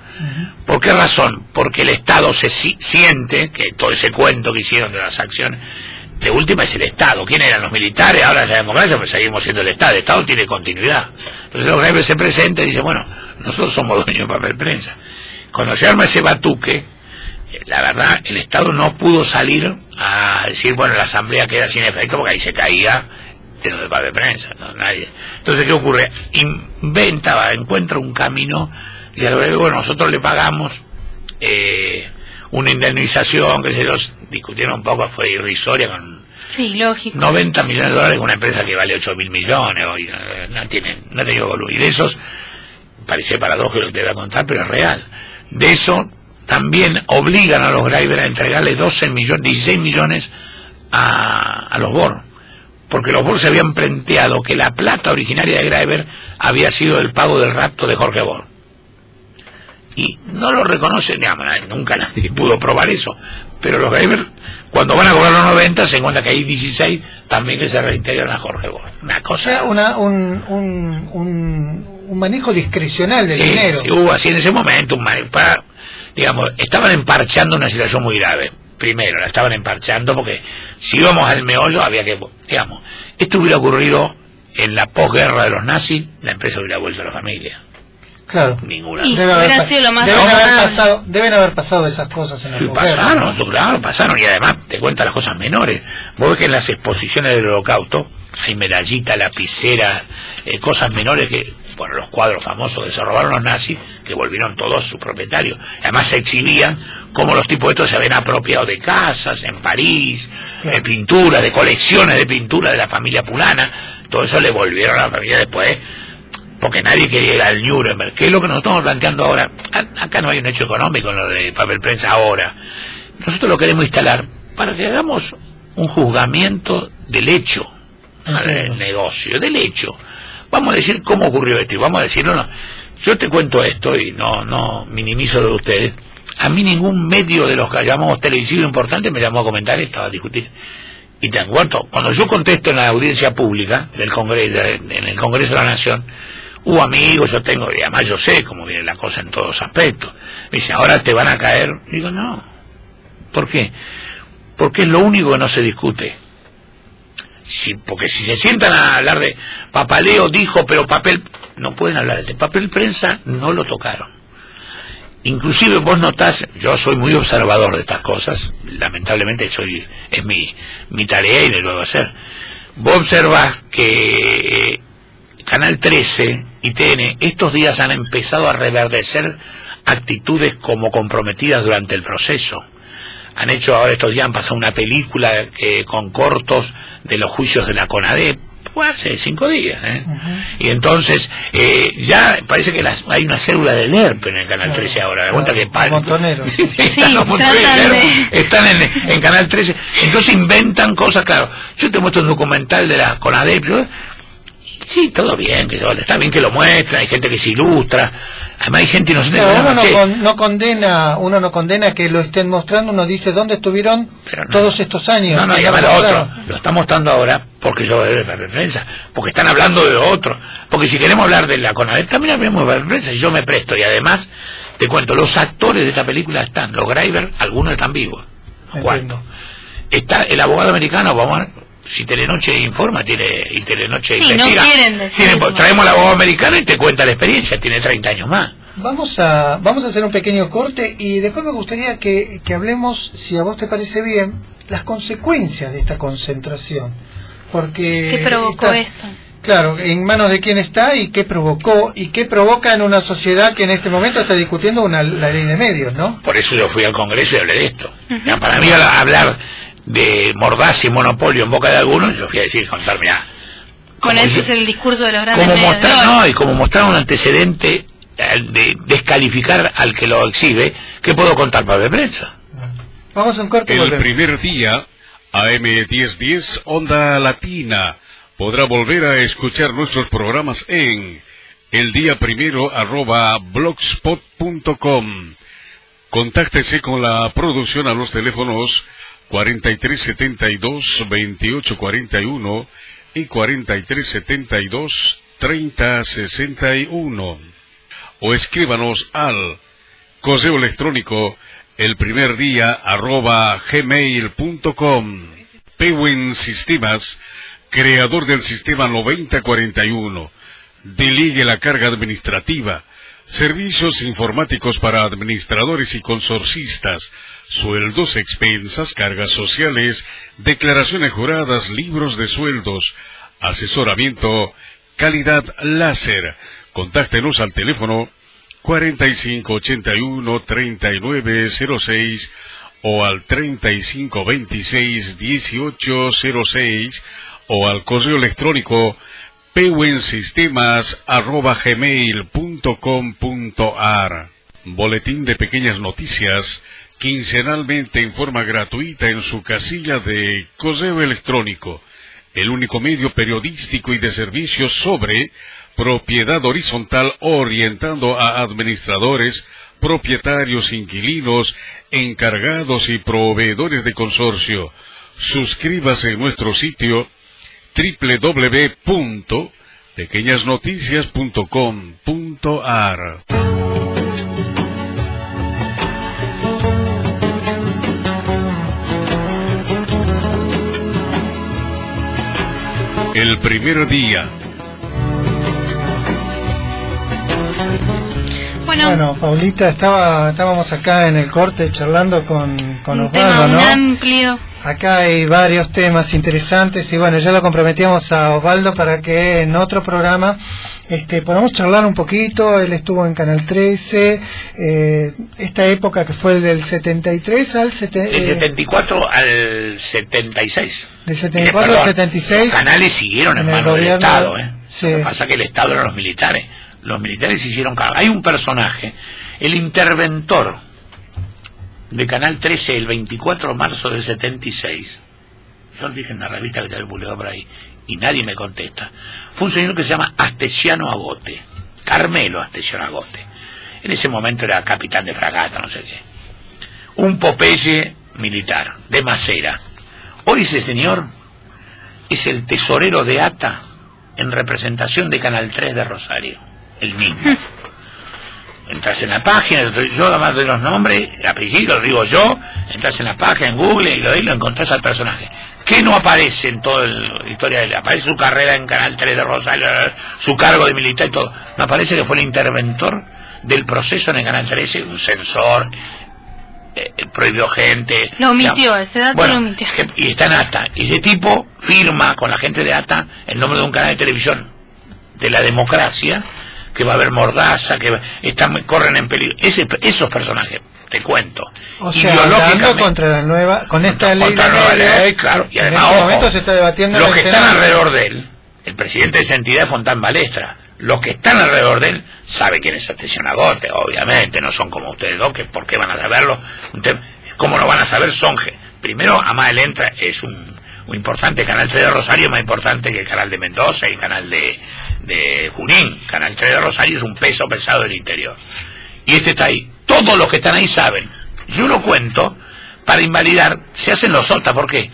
¿Por qué razón? Porque el Estado se siente, que todo ese cuento que hicieron de las acciones, de última es el Estado. ¿Quién eran los militares? Ahora es la democracia, pues seguimos siendo el Estado. El Estado tiene continuidad. Entonces los graves se presentan y dicen, bueno, nosotros somos dueños de papel prensa. Cuando se arma ese batuque, la verdad, el Estado no pudo salir a decir, bueno, la Asamblea queda sin efecto porque ahí se caía de papel prensa, ¿no? Nadie. Entonces, ¿qué ocurre? Inventa, encuentra un camino, y bueno, nosotros le pagamos eh, una indemnización que se los discutieron un poco, fue irrisoria con sí, lógico. 90 millones de dólares una empresa que vale 8 mil millones, hoy no, tiene, no ha tenido volumen. Y de esos, parece paradójico lo que te voy a contar, pero es real. De eso también obligan a los drivers a entregarle 12 millones, 16 millones a, los BOR. Porque los BOR se habían planteado que la plata originaria de Driver había sido el pago del rapto de Jorge Bor. Y no lo reconocen, digamos, nunca nadie pudo probar eso. Pero los drivers, cuando van a cobrar los 90, se encuentran que hay 16 también que se reintegran a Jorge Bor. Una cosa. una, un, un, un, manejo discrecional del dinero. Sí, hubo así en ese momento un manejo. Para, digamos, estaban emparchando una situación muy grave. Primero, la estaban emparchando porque si íbamos al meollo había que, digamos, esto hubiera ocurrido en la posguerra de los nazis, la empresa hubiera vuelto a la familia. Claro. Ninguna. Y Debe hubiera haber, sido lo más deben, haber pasado, deben haber pasado esas cosas en la Sí, pasaron, claro, pasaron y además te cuentan las cosas menores. Vos ves que en las exposiciones del holocausto hay medallita, lapicera, eh, cosas menores que, bueno, los cuadros famosos que se robaron los nazis, que volvieron todos sus propietarios. Además se exhibían como los tipos estos se habían apropiado de casas en París, de pintura, de colecciones de pintura de la familia fulana. Todo eso le volvieron a la familia después porque nadie quería ir al Nuremberg, que es lo que nos estamos planteando ahora. Acá no hay un hecho económico en lo de papel prensa ahora. Nosotros lo queremos instalar para que hagamos un juzgamiento del hecho, del negocio, del hecho. Vamos a decir cómo ocurrió esto y vamos a decirlo. No. Yo te cuento esto y no, no minimizo lo de ustedes. A mí ningún medio de los que llamamos televisivo importante me llamó a comentar esto, a discutir. Y te cuento, cuando yo contesto en la audiencia pública del Congreso, en el Congreso de la Nación, hubo amigos, yo tengo, y además yo sé cómo viene la cosa en todos aspectos. Me dicen, ahora te van a caer. Digo, no. ¿Por qué? Porque es lo único que no se discute. Si, porque si se sientan a hablar de papaleo, dijo, pero papel, no pueden hablar de papel prensa, no lo tocaron. Inclusive vos notás, yo soy muy observador de estas cosas, lamentablemente soy, es mi, mi tarea y lo debo hacer. Vos observás que eh, Canal 13 y TN estos días han empezado a reverdecer actitudes como comprometidas durante el proceso. Han hecho ahora estos días, han pasado una película eh, con cortos de los juicios de la CONADEP, hace cinco días. ¿eh? Y entonces eh, ya parece que las, hay una célula del NERP en el Canal 13 ahora. De cuenta que Montoneros. Están Sí, los montoneros de- están en, en Canal 13. Entonces inventan cosas, claro. Yo te muestro un documental de la CONADEP. yo- Sí, todo bien, que está bien que lo muestra, hay gente que se ilustra. Además hay gente inocente Pero uno no, sí, con- no condena, uno no condena que lo estén mostrando, uno dice dónde estuvieron no. todos estos años. No, no, lo mostraron. otro, lo está mostrando ahora porque yo veo de papel prensa, porque están hablando de otro, porque si queremos hablar de la CONADEP también hablemos de prensa y yo me presto y además te cuento, los actores de esta película están, los Greiber, algunos están vivos, ¿cuánto? Está el abogado americano, vamos a si Telenoche informa, tiene, y Telenoche Sí, no investiga, quieren decirlo. tiene- traemos al abogado americano y te cuenta la experiencia, tiene 30 años más. Vamos a, vamos a hacer un pequeño corte y después me gustaría que, que hablemos, si a vos te parece bien, las consecuencias de esta concentración. Porque ¿Qué provocó está- esto? Claro, en manos de quién está y qué provocó y qué provoca en una sociedad que en este momento está discutiendo una, la ley de medios, ¿no? Por eso yo fui al Congreso y hablé de esto. Ya, Para mí habla- hablar de mordaz y monopolio en boca de algunos, yo fui a decir, contar, mirá, Con ese es el discurso de los grandes como mostrar, no, y como mostrar un antecedente eh, de descalificar al que lo exhibe, ¿qué puedo contar para de prensa? Vamos a un corte El primer día, AM1010 Onda Latina, podrá volver a escuchar nuestros programas en el día primero arroba blogspot.com. Contáctese con la producción a los teléfonos 4372-2841 y 4372-3061 o escríbanos al correo electrónico el primer día arroba gmail.com Pewin Sistemas, creador del sistema 9041. Delegue la carga administrativa. Servicios informáticos para administradores y consorcistas. Sueldos, expensas, cargas sociales, declaraciones juradas, libros de sueldos, asesoramiento, calidad láser. Contáctenos al teléfono 4581-3906 o al 3526-1806 o al correo electrónico pewensistemas.gmail.com.ar Boletín de pequeñas noticias, quincenalmente en forma gratuita en su casilla de correo electrónico, el único medio periodístico y de servicios sobre propiedad horizontal orientando a administradores, propietarios, inquilinos, encargados y proveedores de consorcio. Suscríbase en nuestro sitio www.pequeñasnoticias.com.ar. El primer día Bueno, Bueno, Paulita, estaba, estábamos acá en el corte charlando con, con un Osvaldo, ¿no? amplio. Acá hay varios temas interesantes y bueno, ya lo comprometíamos a Osvaldo para que en otro programa este, podamos charlar un poquito. Él estuvo en Canal 13, eh, esta época que fue del 73 al sete- Del eh, 74 al 76. Del 74 al Perdón, 76. Los canales siguieron en, manos del Estado. ¿eh? sí. Lo que pasa es que el Estado eran los militares. Los militares hicieron... Hay un personaje, el interventor de Canal 13 el 24 de marzo del 76. Yo lo dije en una revista que se había publicado por ahí y nadie me contesta. Fue un señor que se llama Astesiano Agote. Carmelo Astesiano Agote. En ese momento era capitán de fragata, no sé qué. Un Popeye militar, de Macera. Hoy ese señor es el tesorero de ATA en representación de Canal 3 de Rosario. El mismo. Entras en la página, yo además de los nombres, apellidos, digo yo, entras en la página, en Google y lo, y lo encontrás al personaje. ¿Qué no aparece en toda la historia de él? Aparece su carrera en Canal 3 de Rosario, su cargo de militar y todo. No aparece que fue el interventor del proceso en el Canal 13, un censor, eh, prohibió gente. Lo omitió, ese dato Bueno, lo omitió. Y está en ATA. Y ese tipo firma con la gente de ATA el nombre de un canal de televisión de la democracia, que va a haber mordaza, que va- están, corren en peligro. Ese, esos personajes, te cuento. O sea, hablando contra la nueva, con esta ley contra la nueva ley, claro. Y en además, este ojo, momento se está debatiendo en los que están alrededor de él, el presidente de esa entidad es Fontán Balestra, los que están alrededor de él saben quién es Atención Agote, obviamente, no son como ustedes dos, que por qué van a saberlo. ¿Cómo no van a saber? Son ge- Primero, Amael Entra es un, un importante canal 3 de Rosario, más importante que el canal de Mendoza y el canal de, de Junín. Canal 3 de Rosario es un peso pesado del interior. Y este está ahí. Todos los que están ahí saben. Yo lo cuento para invalidar. Se hacen los sotas. ¿Por qué?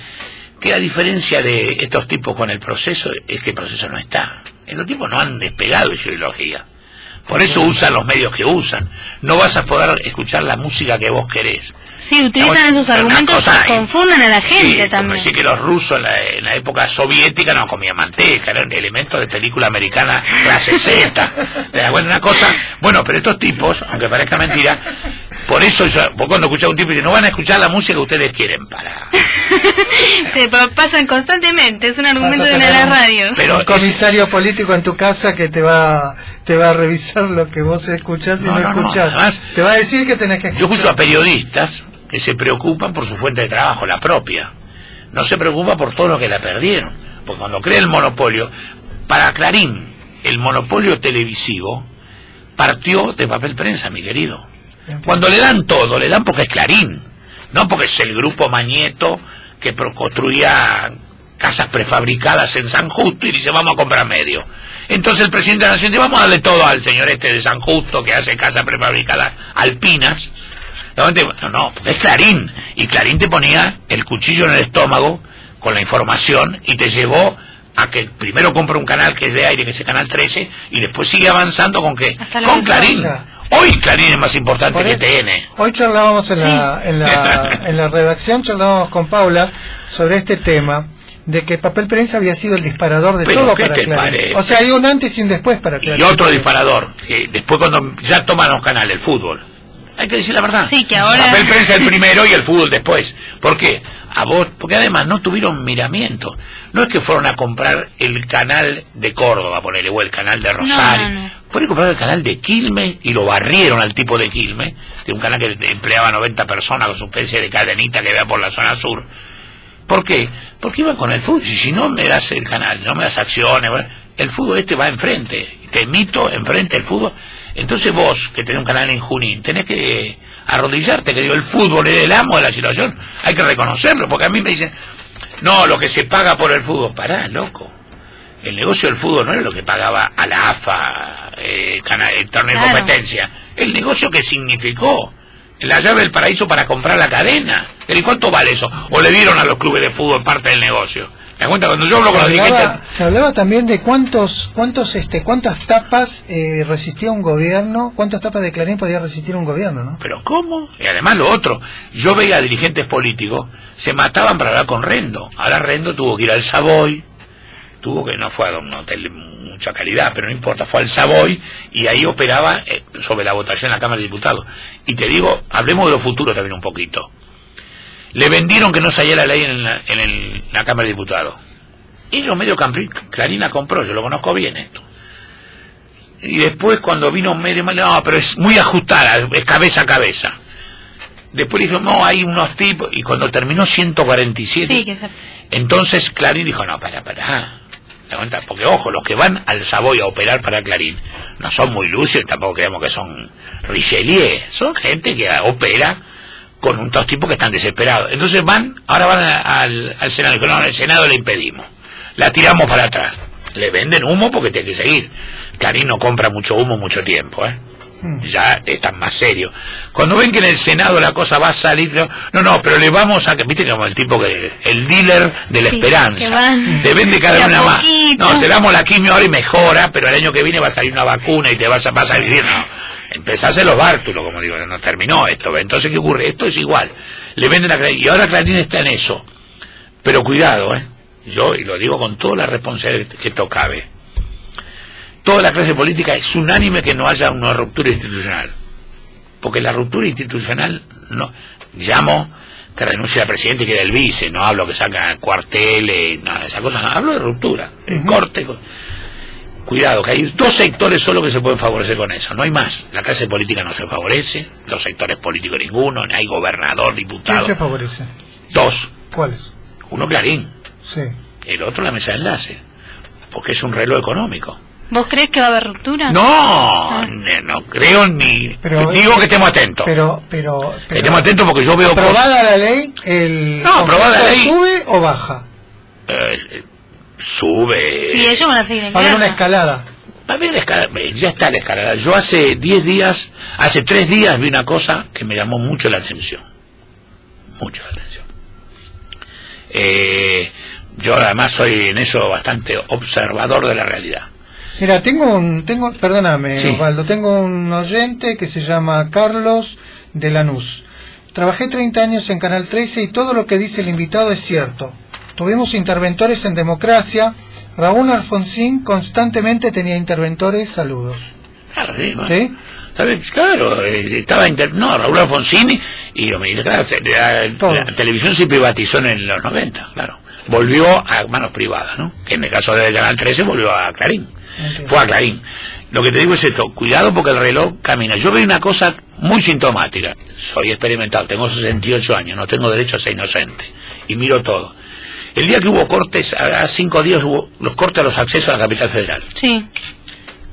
Que la diferencia de estos tipos con el proceso es que el proceso no está. Estos tipos no han despegado de ideología. Por eso usan los medios que usan. No vas a poder escuchar la música que vos querés. Sí, utilizan esos argumentos confunden a la gente también. decir que los rusos en la, en la época soviética no comían manteca, eran elementos de película americana clase Z. ¿Te das cuenta? Una cosa, bueno, pero estos tipos, aunque parezca mentira, por eso yo, vos cuando escuchás a un tipo y dice, no van a escuchar la música que ustedes quieren para. Se pa- pasan constantemente, es un argumento de una de tener las un- radios. Pero un es- comisario político en tu casa que te va te va a revisar lo que vos escuchás y No, no, no, no, escuchás. además- te va a decir que tenés que Yo escucho a periodistas que se preocupan por su fuente de trabajo, la propia. No se preocupa por todo lo que la perdieron. Porque cuando crea el monopolio, para Clarín, el monopolio televisivo partió de papel prensa, mi querido. Cuando le dan todo, le dan porque es Clarín. No porque es el grupo Mañeto que construía casas prefabricadas en San Justo y dice vamos a comprar medio. Entonces el presidente de la Nación dice vamos a darle todo al señor este de San Justo que hace casas prefabricadas alpinas. No, no, es Clarín. Y Clarín te ponía el cuchillo en el estómago con la información y te llevó a que primero compre un canal que es de aire, que es el canal 13, y después sigue avanzando con que con Clarín. Hoy Clarín es más importante Por que TN. Hoy charlábamos en la, en, la, en la redacción, charlábamos con Paula sobre este tema de que papel prensa había sido el disparador de Pero, todo ¿qué para te Clarín. parece? O sea, hay un antes y un después para Clarín. Y otro disparador, que después cuando ya toman los canales, el fútbol. Hay que decir la verdad. Sí, que ahora- Papel prensa el primero y el fútbol después. ¿Por qué? A vos, porque además no tuvieron miramiento. No es que fueron a comprar el canal de Córdoba, ponele, o el canal de Rosario. no, no. Fueron a comprar el canal de Quilmes y lo barrieron al tipo de Quilmes, de un canal que empleaba 90 personas con su especie de cadenita que vea por la zona sur. ¿Por qué? Porque iban con el fútbol. Si, si no me das el canal, no me das acciones, el fútbol este va enfrente. Te emito enfrente el fútbol. Entonces vos, que tenés un canal en Junín, tenés que arrodillarte, que digo, el fútbol es el amo de la situación. Hay que reconocerlo, porque a mí me dicen, no, lo que se paga por el fútbol. Pará, loco. El negocio del fútbol no era lo que pagaba a la AFA, eh, el torneo de competencia. El negocio que significó la llave del paraíso para comprar la cadena. ¿Y cuánto vale eso? ¿O le dieron a los clubes de fútbol parte del negocio? ¿Te das cuenta? Cuando yo hablo se, con los hablaba, dirigentes... se hablaba también de cuántos, cuántos, este, cuántas tapas eh, resistía un gobierno, cuántas tapas de Clarín podía resistir un gobierno, ¿no? ¿Pero cómo? Y además lo otro, yo veía a dirigentes políticos, se mataban para hablar con Rendo. Ahora Rendo tuvo que ir al Savoy, tuvo que, no fue a un hotel, mucha calidad, pero no importa, fue al Savoy y ahí operaba eh, sobre la votación en la Cámara de Diputados. Y te digo, hablemos de lo futuro también un poquito. Le vendieron que no salía la ley en la, en el- la Cámara de Diputados. Ellos medio la compró, yo lo conozco bien esto. Y después cuando vino medio mal, no, pero es muy ajustada, es cabeza a cabeza. Después dijo, no, hay unos tipos, y cuando terminó 147, Sí, que se... entonces Clarín dijo, no, para, para. Porque ojo, los que van al Savoy a operar para Clarín no son muy lucios, tampoco creemos que son Richelieu, son gente que opera con un dos tipos que están desesperados. Entonces van, ahora van a- al, al Senado, dicen, no, en el Senado le impedimos, la tiramos para atrás. Le venden humo porque tiene que seguir. Clarín no compra mucho humo mucho tiempo, ¿eh? ya están más serios. Cuando ven que en el Senado la cosa va a salir, no, no, pero le vamos a que, viste como el tipo que, el dealer de la Sí, esperanza, te vende cada una más. No, te damos la quimio ahora y mejora, pero el año que viene va a salir una vacuna y te vas a, vas a vivir, no. Empezás en los bártulos, como digo, no terminó esto. Entonces, ¿qué ocurre? Esto es igual. Le venden a Clarín, y ahora Clarín está en eso. Pero cuidado, ¿eh? Yo, y lo digo con toda la responsabilidad que esto cabe toda la clase política es unánime que no haya una ruptura institucional. Porque la ruptura institucional, no llamo que renuncie al presidente y quede el vice, no hablo que saca cuarteles, no, esa cosa, no, hablo de ruptura, de corte. Cuidado, que hay dos sectores solo que se pueden favorecer con eso, no hay más. La clase política no se favorece, los sectores políticos ninguno, ni hay gobernador, ¿Quién diputado. se favorece? Dos, ¿Cuáles? uno Clarín, Sí. el otro la mesa de enlace, porque es un reloj económico. ¿Vos crees que va a haber ruptura? No, ne- no creo ni... Pero- digo que estemos atentos. Pero, pero, pero estemos atentos porque yo veo cosas... aprobada la ley, el No, aprobada la ley. sube o baja. eh, eh, sube... Y ellos van a seguir en Va a haber una escalada. Va a haber la escalada, ya está la escalada. Yo hace 10 días, hace 3 días vi una cosa que me llamó mucho la atención. Mucho la atención. Eh, yo además soy en eso bastante observador de la realidad. Mira, tengo un, tengo, perdóname, Sí. Osvaldo, tengo un oyente que se llama Carlos de Lanús. Trabajé 30 años en Canal 13 y todo lo que dice el invitado es cierto. Tuvimos interventores en democracia. Raúl Alfonsín constantemente tenía interventores. Saludos. Claro, sí, bueno. ¿Sí? ¿Sabes? Claro, estaba inter... no, Raúl Alfonsini y lo mismo, claro, la, la televisión se privatizó en los 90, claro. Volvió a manos privadas, ¿no? Que en el caso del Canal 13 volvió a Clarín. Fue a Clarín. Lo que te digo es esto, cuidado porque el reloj camina. Yo veo una cosa muy sintomática. Soy experimentado, tengo 68 años, no tengo derecho a ser inocente. Y miro todo. El día que hubo cortes, hace cinco días hubo los cortes a los accesos a la capital federal Sí.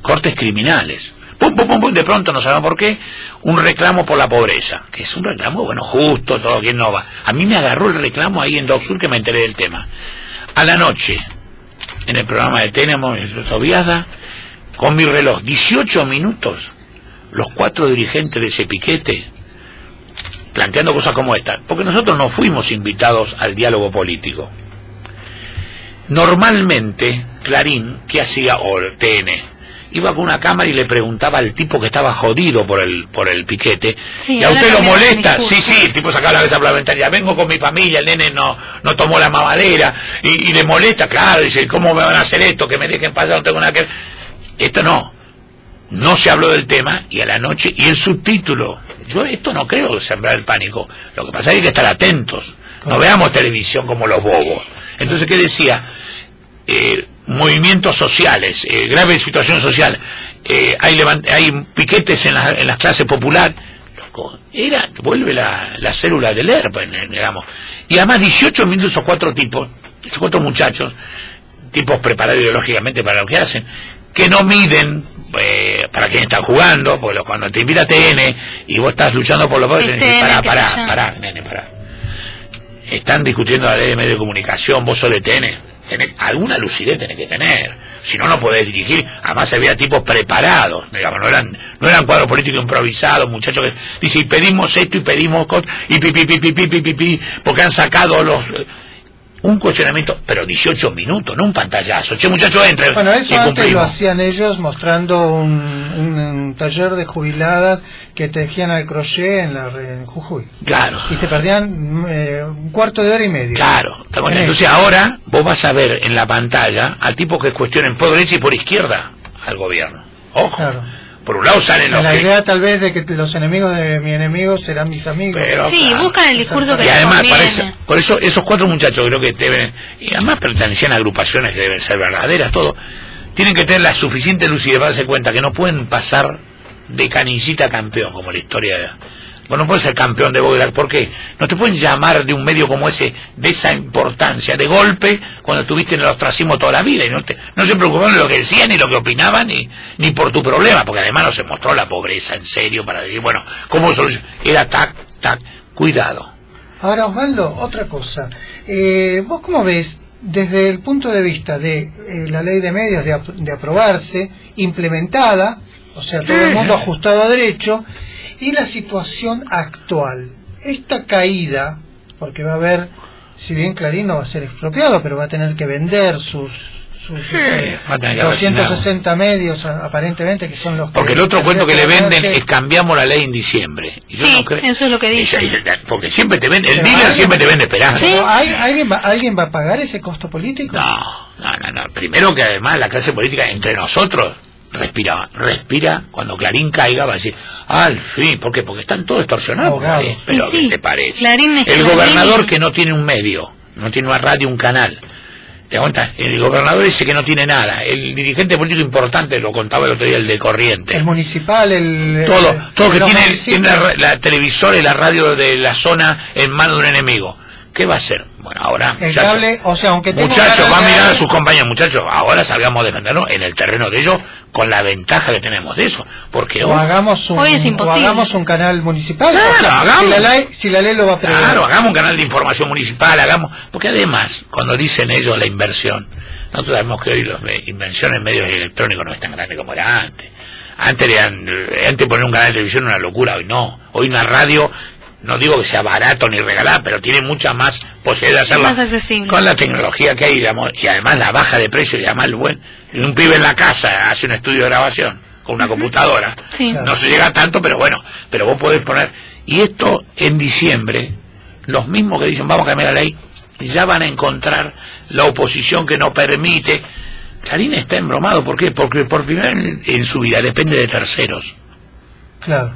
cortes criminales. Pum, pum, pum, pum, de pronto, no sabemos por qué, un reclamo por la pobreza, que es un reclamo, bueno, justo, todo quien no va. A mí me agarró el reclamo ahí en Doc Sur que me enteré del tema. A la noche, en el programa de Tenemos, Tobiada, con mi reloj, 18 minutos, los cuatro dirigentes de ese piquete, planteando cosas como esta, porque nosotros no fuimos invitados al diálogo político. Normalmente, Clarín, ¿qué hacía? O el TN, iba con una cámara y le preguntaba al tipo que estaba jodido por el, por el piquete, Sí, ¿y a usted lo molesta? Sí, sí, el tipo sacaba la mesa parlamentaria, vengo con mi familia, el nene no, no tomó la mamadera, y, y le molesta, claro, dice, ¿cómo me van a hacer esto? Que me dejen pasar, no tengo nada que ver. Esto no. No se habló del tema y a la noche, y el subtítulo. Yo esto no creo sembrar el pánico. Lo que pasa es que hay que estar atentos. No veamos televisión como los bobos. Entonces, ¿qué decía? Eh, movimientos sociales, eh, grave situación social, eh, hay, hay piquetes en, la- en las clases populares. Era, vuelve la, la célula del ERP, digamos. Y además 18 minutos esos cuatro tipos, esos cuatro muchachos, tipos preparados ideológicamente para lo que hacen, que no miden eh, para quién están jugando, porque cuando te invita TN y vos estás luchando por los votos, pará, pará, pará, nene, pará. Están discutiendo la ley de medio de comunicación, vos de TN, tenés- alguna lucidez tenés que tener, si no, no podés dirigir, además había tipos preparados, digamos, no eran, no eran cuadros políticos improvisados, muchachos que dicen, y pedimos esto y pedimos y pi, pi, pi, pi, pi, pi, pi, pi, porque han sacado los... un cuestionamiento, pero 18 minutos, no un pantallazo. Che, muchachos, entre. Bueno, eso antes lo hacían ellos mostrando un, un- un taller de jubiladas que tejían al crochet en, la, en Jujuy. Claro. Y te perdían eh, un cuarto de hora y media. Claro, bueno. En entonces eso. ahora vos vas a ver en la pantalla a tipos que cuestionen por derecha y por izquierda al gobierno. Ojo, Claro. Por un lado salen los La que... idea tal vez de que los enemigos de mi enemigo serán mis amigos. Pero, Sí, claro. buscan el discurso que Y les además, por eso esos cuatro muchachos creo que deben, y además pertenecían a agrupaciones que deben ser verdaderas, todo, tienen que tener la suficiente lucidez para darse cuenta que no pueden pasar de canillita a campeón, como la historia de... Vos no puedes ser campeón de Boulder, ¿por qué? No te pueden llamar de un medio como ese, de esa importancia, de golpe, cuando estuviste en el ostracismo toda la vida, y no, te, no se preocupaban de lo que decían, ni lo que opinaban, ni, ni por tu problema, porque además no se mostró la pobreza en serio para decir, bueno, ¿cómo solucionar? Era tac, tac, cuidado. Ahora, Osvaldo, otra cosa. Eh, ¿Vos cómo ves, desde el punto de vista de eh, la ley de medios de, de aprobarse, implementada, o sea, todo el mundo ajustado a derecho, y la situación actual? Esta caída, porque va a haber, si bien Clarín no va a ser expropiado, pero va a tener que vender sus... sus eh, va a tener que 260 medios a- aparentemente que son los que- Porque el otro cuento que le venden que- es cambiamos la ley en diciembre. Y yo Sí, no creo- eso es lo que. Ella- ella- Porque siempre te vende, el Pero dealer hay- siempre te vende esperanza. Pero ¿hay- ¿alguien, va, ¿Alguien va a pagar ese costo político? No, no, no, no. Primero que además la clase política entre nosotros respira, respira, cuando Clarín caiga va a decir, al fin, ¿por qué? Porque están todos extorsionados. ¿eh? Pero Sí, sí. ¿qué te parece? Clarín es el Clarín gobernador que no tiene un medio, no tiene una radio, un canal. ¿Te cuenta? El gobernador ese que no tiene nada. El dirigente político importante, lo contaba el otro día, el de Corriente. El municipal, el... todo, el- todo que tiene, tiene la, la televisora y la radio de la zona en manos de un enemigo. ¿Qué va a hacer? Bueno, ahora, El muchachos, cable, o sea, aunque tenga muchachos, un va a mirar a sus compañeros, muchachos, ahora salgamos a defendernos en el terreno de ellos con la ventaja que tenemos de eso. Porque O hoy, hagamos un, Hoy es o hagamos un canal municipal. Claro, o sea, hagamos. Si la, ley, si la ley lo va a prever. claro, hagamos un canal de información municipal, hagamos, porque además, cuando dicen ellos la inversión, nosotros sabemos que hoy la inversión en medios electrónicos no es tan grande como era antes. Antes, eran, eh, antes poner un canal de televisión era una locura, hoy no. Hoy una radio, no digo que sea barato ni regalada, pero tiene mucha más posibilidad de Más accesible. con la tecnología que hay, digamos, y además la baja de precio y además el buen. y un pibe en la casa hace un estudio de grabación con una computadora. Sí. No se llega a tanto, pero bueno, pero vos podés poner. Y esto en diciembre, los mismos que dicen vamos a cambiar la ley, ya van a encontrar la oposición que no permite. Clarín está embromado, ¿por qué? Porque por primera vez en su vida depende de terceros. Claro.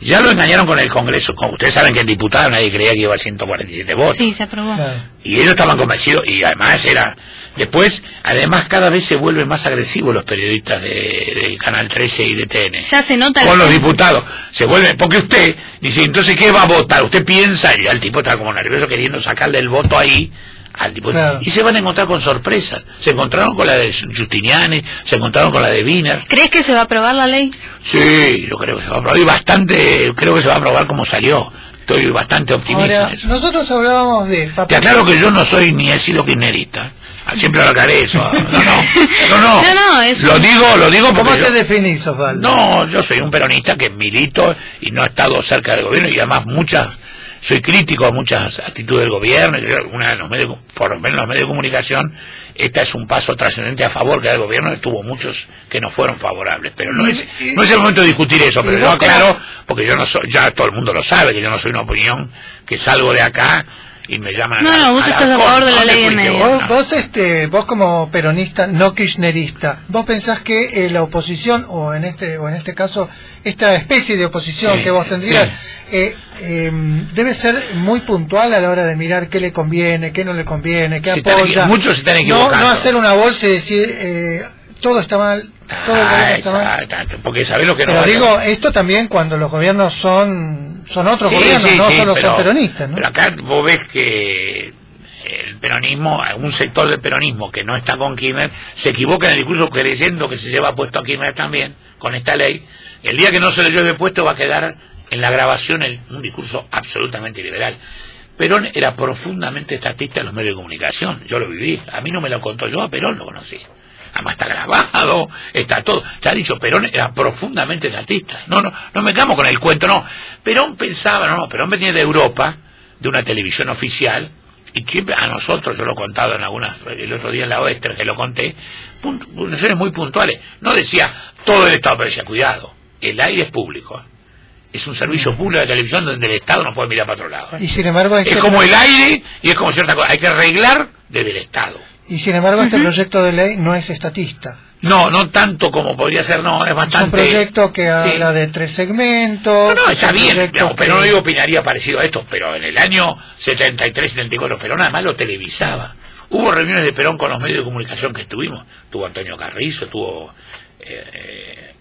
Ya lo engañaron con el Congreso. Como ustedes saben que en diputado nadie creía que iba a 147 votos. Sí, se aprobó. claro. Y ellos estaban convencidos, y además era. Después, además, cada vez se vuelven más agresivos los periodistas de, de Canal 13 y de TN. Ya se nota Con los diputados. Se vuelven. Porque usted dice, entonces, ¿qué va a votar? Usted piensa, y el tipo está como nervioso queriendo sacarle el voto ahí. Al tipo, Claro. Y se van a encontrar con sorpresas. Se encontraron con la de Justiniani, se encontraron con la de Wiener. ¿Crees que se va a aprobar la ley? Sí, yo creo que se va a aprobar. Y bastante, creo que se va a aprobar como salió. Estoy bastante optimista Ahora, en eso. nosotros hablábamos de Te papel. aclaro que yo no soy ni he sido kirchnerista. Ah, Siempre lo aclaré eso. No, no. No, no. No, no, es Lo un- digo, lo digo ¿Cómo porque te yo- definís, Osvaldo? No, yo soy un peronista que milito y no he estado cerca del gobierno y además muchas soy crítico a muchas actitudes del gobierno y creo que una de los medios, por lo menos los medios de comunicación, esta es un paso trascendente a favor que da el gobierno tuvo muchos que no fueron favorables. Pero no es, no es el momento de discutir eso, pero yo aclaro, porque yo no soy, ya todo el mundo lo sabe, que yo no soy una opinión, que salgo de acá y me llaman No, a no, vos a estás a la favor de la ley de vos, Vos, este, vos como peronista, no kirchnerista, ¿vos pensás que eh, la oposición, o en este o en este caso, esta especie de oposición Sí, que vos tendrías, sí. eh, eh, debe ser muy puntual a la hora de mirar qué le conviene, qué no le conviene, qué Se apoya? muchos se están no, equivocando. no hacer una bolsa y decir, eh, todo está mal, todo Ah, está mal. porque sabés lo que no Pero digo, esto también cuando los gobiernos son son otros Sí, gobiernos, sí, no sí, solo pero- son peronistas, ¿no? Pero acá vos ves que el peronismo, algún sector del peronismo que no está con Kirchner, se equivoca en el discurso creyendo que se lleva puesto a Kirchner también, con esta ley. El día que no se le lleve puesto va a quedar en la grabación el- un discurso absolutamente liberal. Perón era profundamente estatista en los medios de comunicación, yo lo viví, a mí no me lo contó yo, a Perón lo conocí. Además está grabado, está todo. Se ha dicho, Perón era profundamente estatista. No, no, no me camo con el cuento, no. Perón pensaba, no, no, Perón venía de Europa, de una televisión oficial, y siempre a nosotros, yo lo he contado en algunas, el otro día en la oeste que lo conté, puntuaciones muy puntuales. No decía todo el Estado, pero decía, cuidado, el aire es público. Es un servicio público de televisión donde el Estado no puede mirar para otro lado. Y sin embargo, es como el aire y es como cierta cosa. Hay que arreglar desde el Estado. Y sin embargo, este proyecto de ley no es estatista. No, no tanto como podría ser, no, es bastante... Es un proyecto que habla de tres segmentos... No, no, está bien, pero no digo opinaría parecido a esto, pero en el año 73, 74, Perón además lo televisaba. Hubo reuniones de Perón con los medios de comunicación que estuvimos. Tuvo Antonio Carrizo, tuvo eh, eh,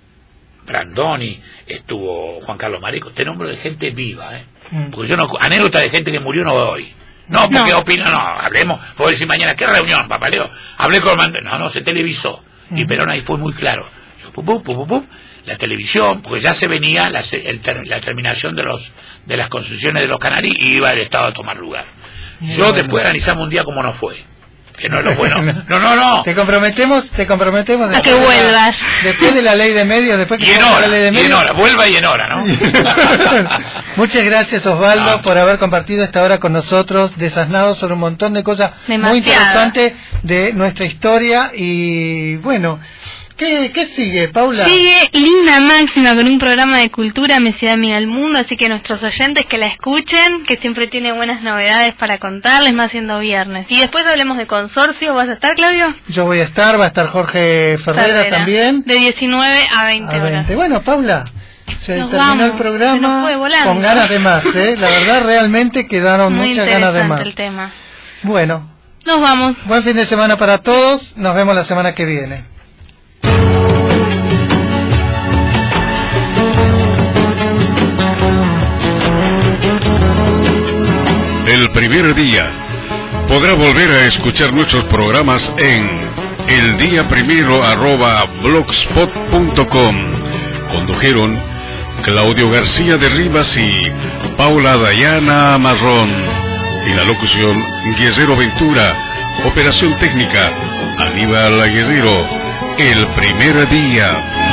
Brandoni, estuvo Juan Carlos Marico. Te nombro de gente viva, ¿eh? Mm. Porque yo no... Anécdota de gente que murió no doy. No, porque opino, no, hablemos. Puedo decir mañana, ¿qué reunión, papaleo? Hablé con el No, no, se televisó. Y Perón ahí fue muy claro. la televisión, porque ya se venía la, la, terminación de los de las construcciones de los canales y iba el Estado a tomar lugar. Yo después analizamos un día como no fue que no es lo bueno. No, no, no. Te comprometemos, te comprometemos a que vuelvas. después de la ley de medios, después que y en hora, la ley de medios. Y en hora, vuelva y en hora, ¿no? Muchas gracias Osvaldo ah. por haber compartido esta hora con nosotros, desasnado sobre un montón de cosas muy interesantes de nuestra historia y bueno, ¿Qué, sigue, Paula? Sigue Linda Máxima con un programa de cultura Mi Ciudad Mira al Mundo, así que nuestros oyentes que la escuchen, que siempre tiene buenas novedades para contarles, más siendo viernes. Y después hablemos de consorcio, ¿vas a estar, Claudio? Yo voy a estar, va a estar Jorge Ferrera, también. De 19 a 20, a 20. Bueno, Paula, se terminó el programa con ganas de más, ¿eh? La verdad, realmente quedaron muchas ganas de más. el tema. Bueno. Nos vamos. Buen fin de semana para todos. Nos vemos la semana que viene. El primer día. Podrá volver a escuchar nuestros programas en el día primero blogspot.com. Condujeron Claudio García de Rivas y Paula Dayana Marrón. Y la locución Guerrero Ventura. Operación técnica Aníbal Guerrero. El primer día.